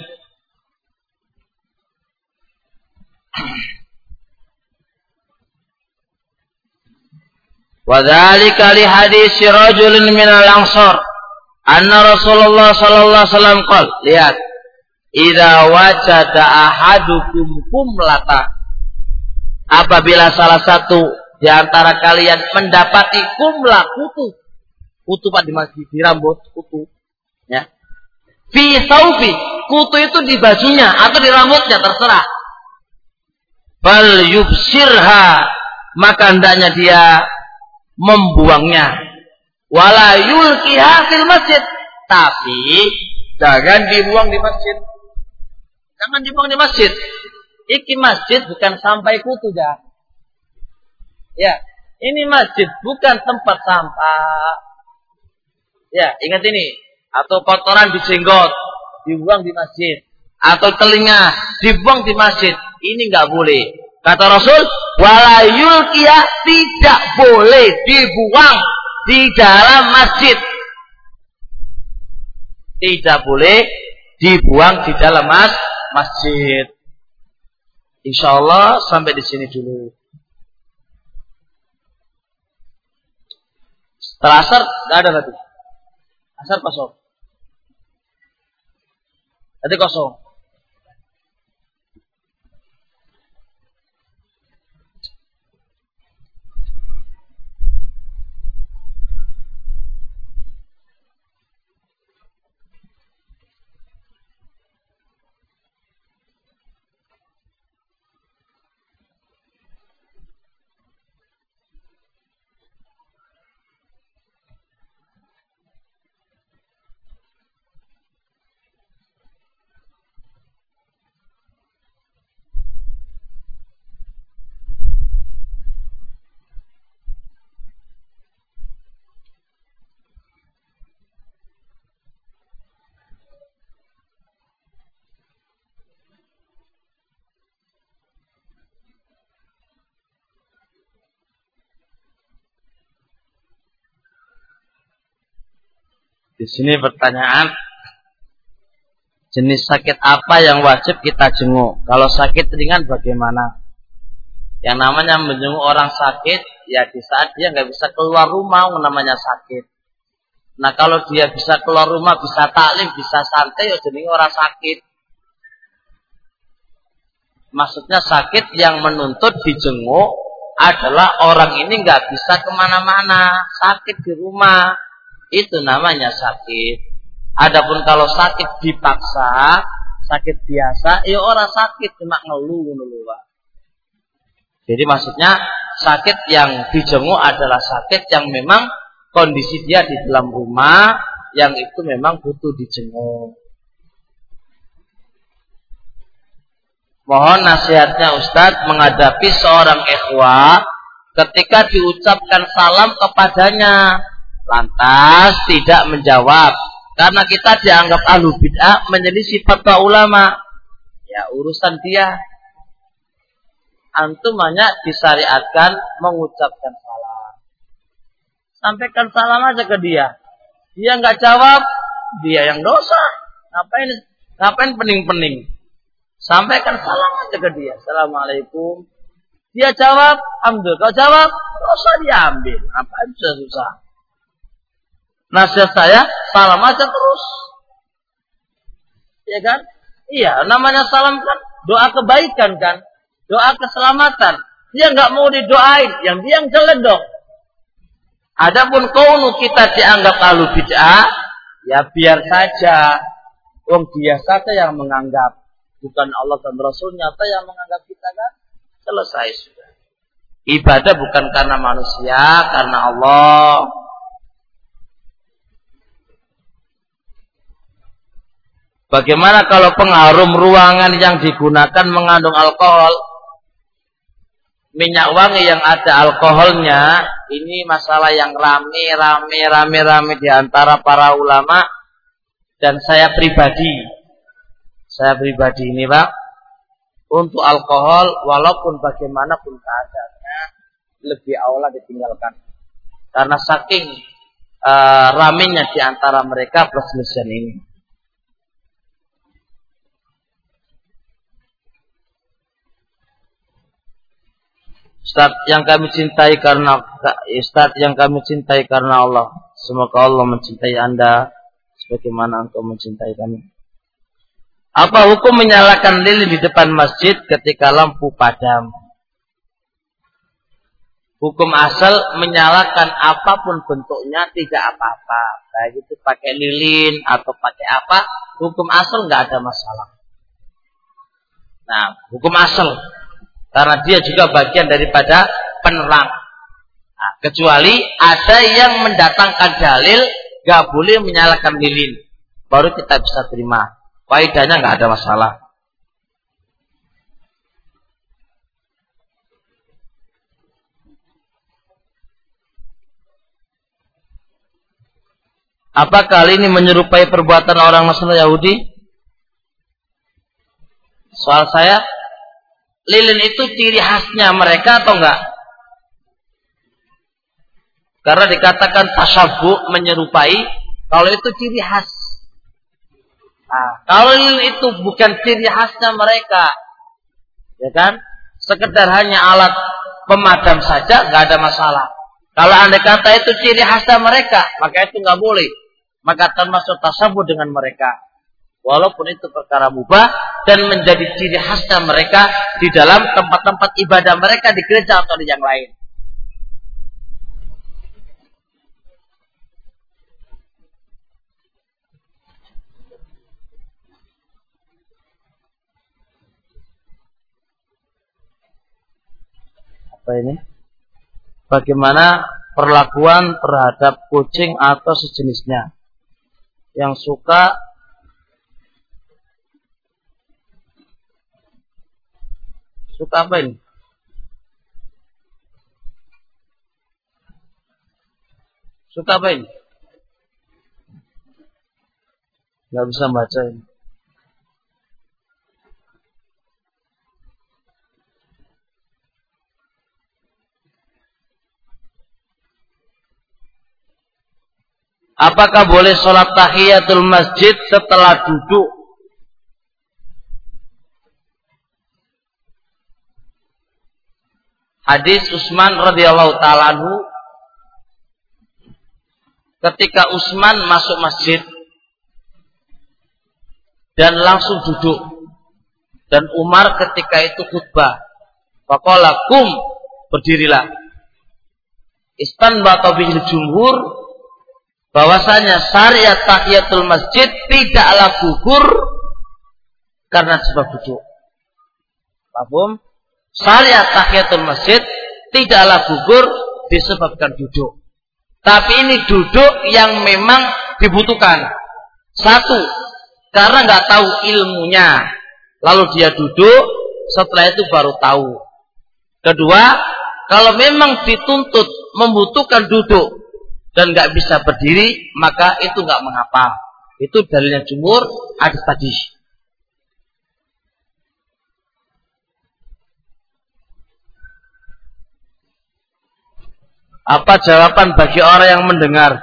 Wadhalika li hadis rajulin min al-ansar anna Rasulullah sallallahu alaihi wasallam qol lihat idza wajada ahadukum kumlata. Apabila salah satu di antara kalian mendapati kumla kutu kutu Pak masjid di rambut kutu ya. Fi saufi kutu itu di bajunya atau di rambutnya terserah. Bal yubsirha maka hendaknya dia membuangnya. Wala yulkiha fil masjid. Tapi jangan dibuang di masjid. Jangan dibuang di masjid. Iki masjid bukan sampai kutu ya. Ya, Ini masjid bukan tempat sampah. Ya, ingat ini. Atau kotoran di jenggot dibuang di masjid. Atau telinga dibuang di masjid. Ini nggak boleh. Kata Rasul, walayul kia tidak boleh dibuang di dalam masjid. Tidak boleh dibuang di dalam mas masjid. Insya Allah sampai di sini dulu. Setelah asar, nggak ada lagi. Asar kosong. Tadi kosong. Di sini pertanyaan jenis sakit apa yang wajib kita jenguk? Kalau sakit ringan bagaimana? Yang namanya menjenguk orang sakit ya di saat dia nggak bisa keluar rumah namanya sakit. Nah kalau dia bisa keluar rumah, bisa taklim, bisa santai, ya jadi orang sakit. Maksudnya sakit yang menuntut dijenguk adalah orang ini nggak bisa ke mana-mana, sakit di rumah, itu namanya sakit. Adapun kalau sakit dipaksa, sakit biasa, ya orang sakit cuma ngeluh ngeluh Pak. Jadi maksudnya sakit yang dijenguk adalah sakit yang memang kondisi dia di dalam rumah yang itu memang butuh dijenguk. Mohon nasihatnya Ustadz menghadapi seorang ikhwah ketika diucapkan salam kepadanya lantas tidak menjawab. Karena kita dianggap ahlu bid'ah menjadi sifat ulama. Ya urusan dia. Antum hanya disyariatkan mengucapkan salam. Sampaikan salam aja ke dia. Dia nggak jawab dia yang dosa. Ngapain ngapain pening-pening? Sampaikan salam aja ke dia. Assalamualaikum. Dia jawab alhamdulillah. Kau jawab dosa diambil ngapain susah-susah nasihat saya salam aja terus. Ya kan? Iya, namanya salam kan doa kebaikan kan, doa keselamatan. Dia nggak mau didoain, yang dia yang jelek dong. Adapun kaunu kita dianggap lalu bid'ah, ya biar saja. Wong dia saja yang menganggap, bukan Allah dan Rasul nyata yang menganggap kita kan selesai sudah. Ibadah bukan karena manusia, karena Allah. Bagaimana kalau pengharum ruangan yang digunakan mengandung alkohol? Minyak wangi yang ada alkoholnya, ini masalah yang rame, rame, rame, rame di antara para ulama dan saya pribadi. Saya pribadi ini Pak, untuk alkohol walaupun bagaimanapun keadaannya lebih awal ditinggalkan. Karena saking uh, ramenya di antara mereka perselisihan ini. Ustaz yang kami cintai karena Ustaz yang kami cintai karena Allah. Semoga Allah mencintai Anda sebagaimana Engkau mencintai kami. Apa hukum menyalakan lilin di depan masjid ketika lampu padam? Hukum asal menyalakan apa pun bentuknya tidak apa-apa. Baik itu pakai lilin atau pakai apa, hukum asal nggak ada masalah. Nah, hukum asal karena dia juga bagian daripada penerang. Nah, kecuali ada yang mendatangkan dalil, gak boleh menyalahkan lilin. Baru kita bisa terima. Faidahnya gak ada masalah. Apa kali ini menyerupai perbuatan orang Nasrani Yahudi? Soal saya, lilin itu ciri khasnya mereka atau enggak? Karena dikatakan tasyabuh menyerupai, kalau itu ciri khas. Nah, kalau lilin itu bukan ciri khasnya mereka, ya kan? Sekedar hanya alat pemadam saja, nggak ada masalah. Kalau anda kata itu ciri khasnya mereka, maka itu nggak boleh. Maka termasuk tasabuh dengan mereka. Walaupun itu perkara mubah dan menjadi ciri khasnya mereka di dalam tempat-tempat ibadah mereka di gereja atau di yang lain. apa ini? Bagaimana perlakuan terhadap kucing atau sejenisnya yang suka suka apa ini? Suka apa ini? Gak bisa baca ini. Apakah boleh sholat tahiyatul masjid setelah duduk? Hadis Utsman radhiyallahu taala ketika Utsman masuk masjid dan langsung duduk dan Umar ketika itu khutbah faqala kum berdirilah istanbata bihil jumhur bahwasanya syariat tahiyatul masjid tidaklah gugur karena sebab duduk. Paham? Syariat tahiyatul masjid tidaklah gugur disebabkan duduk. Tapi ini duduk yang memang dibutuhkan. Satu, karena nggak tahu ilmunya, lalu dia duduk, setelah itu baru tahu. Kedua, kalau memang dituntut membutuhkan duduk, dan nggak bisa berdiri, maka itu nggak mengapa. Itu dalilnya jumur hadis tadi. Apa jawaban bagi orang yang mendengar?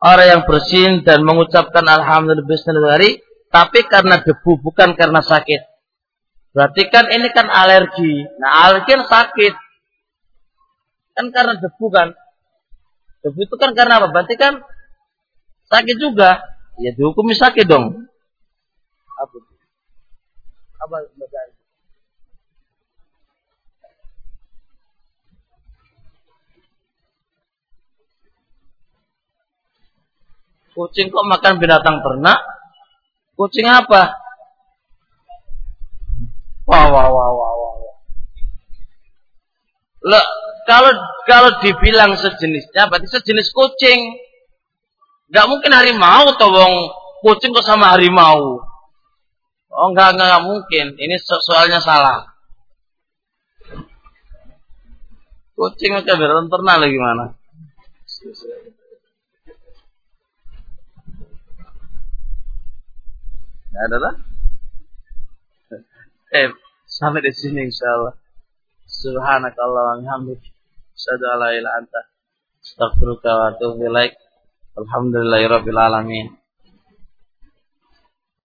Orang yang bersin dan mengucapkan Alhamdulillah tapi karena debu bukan karena sakit. Berarti kan ini kan alergi. Nah alergi kan sakit. Kan karena debu kan. Debu itu kan karena apa? Berarti kan sakit juga. Ya dihukumi sakit dong. Apa? Apa Kucing kok makan binatang ternak? Kucing apa? Wah, wah, wah, wah, wah. Loh, kalau kalau dibilang sejenisnya berarti sejenis kucing. Gak mungkin harimau atau wong kucing kok sama harimau. Oh enggak, enggak, enggak mungkin. Ini so soalnya salah. Kucing aja beneran pernah lagi mana? Ya ada lah. Eh, sampai di sini insya Allah. Subhanakallah wa bihamdik. Asyhadu an la ilaha anta astaghfiruka wa atubu ilaik. Alhamdulillahirabbil alamin.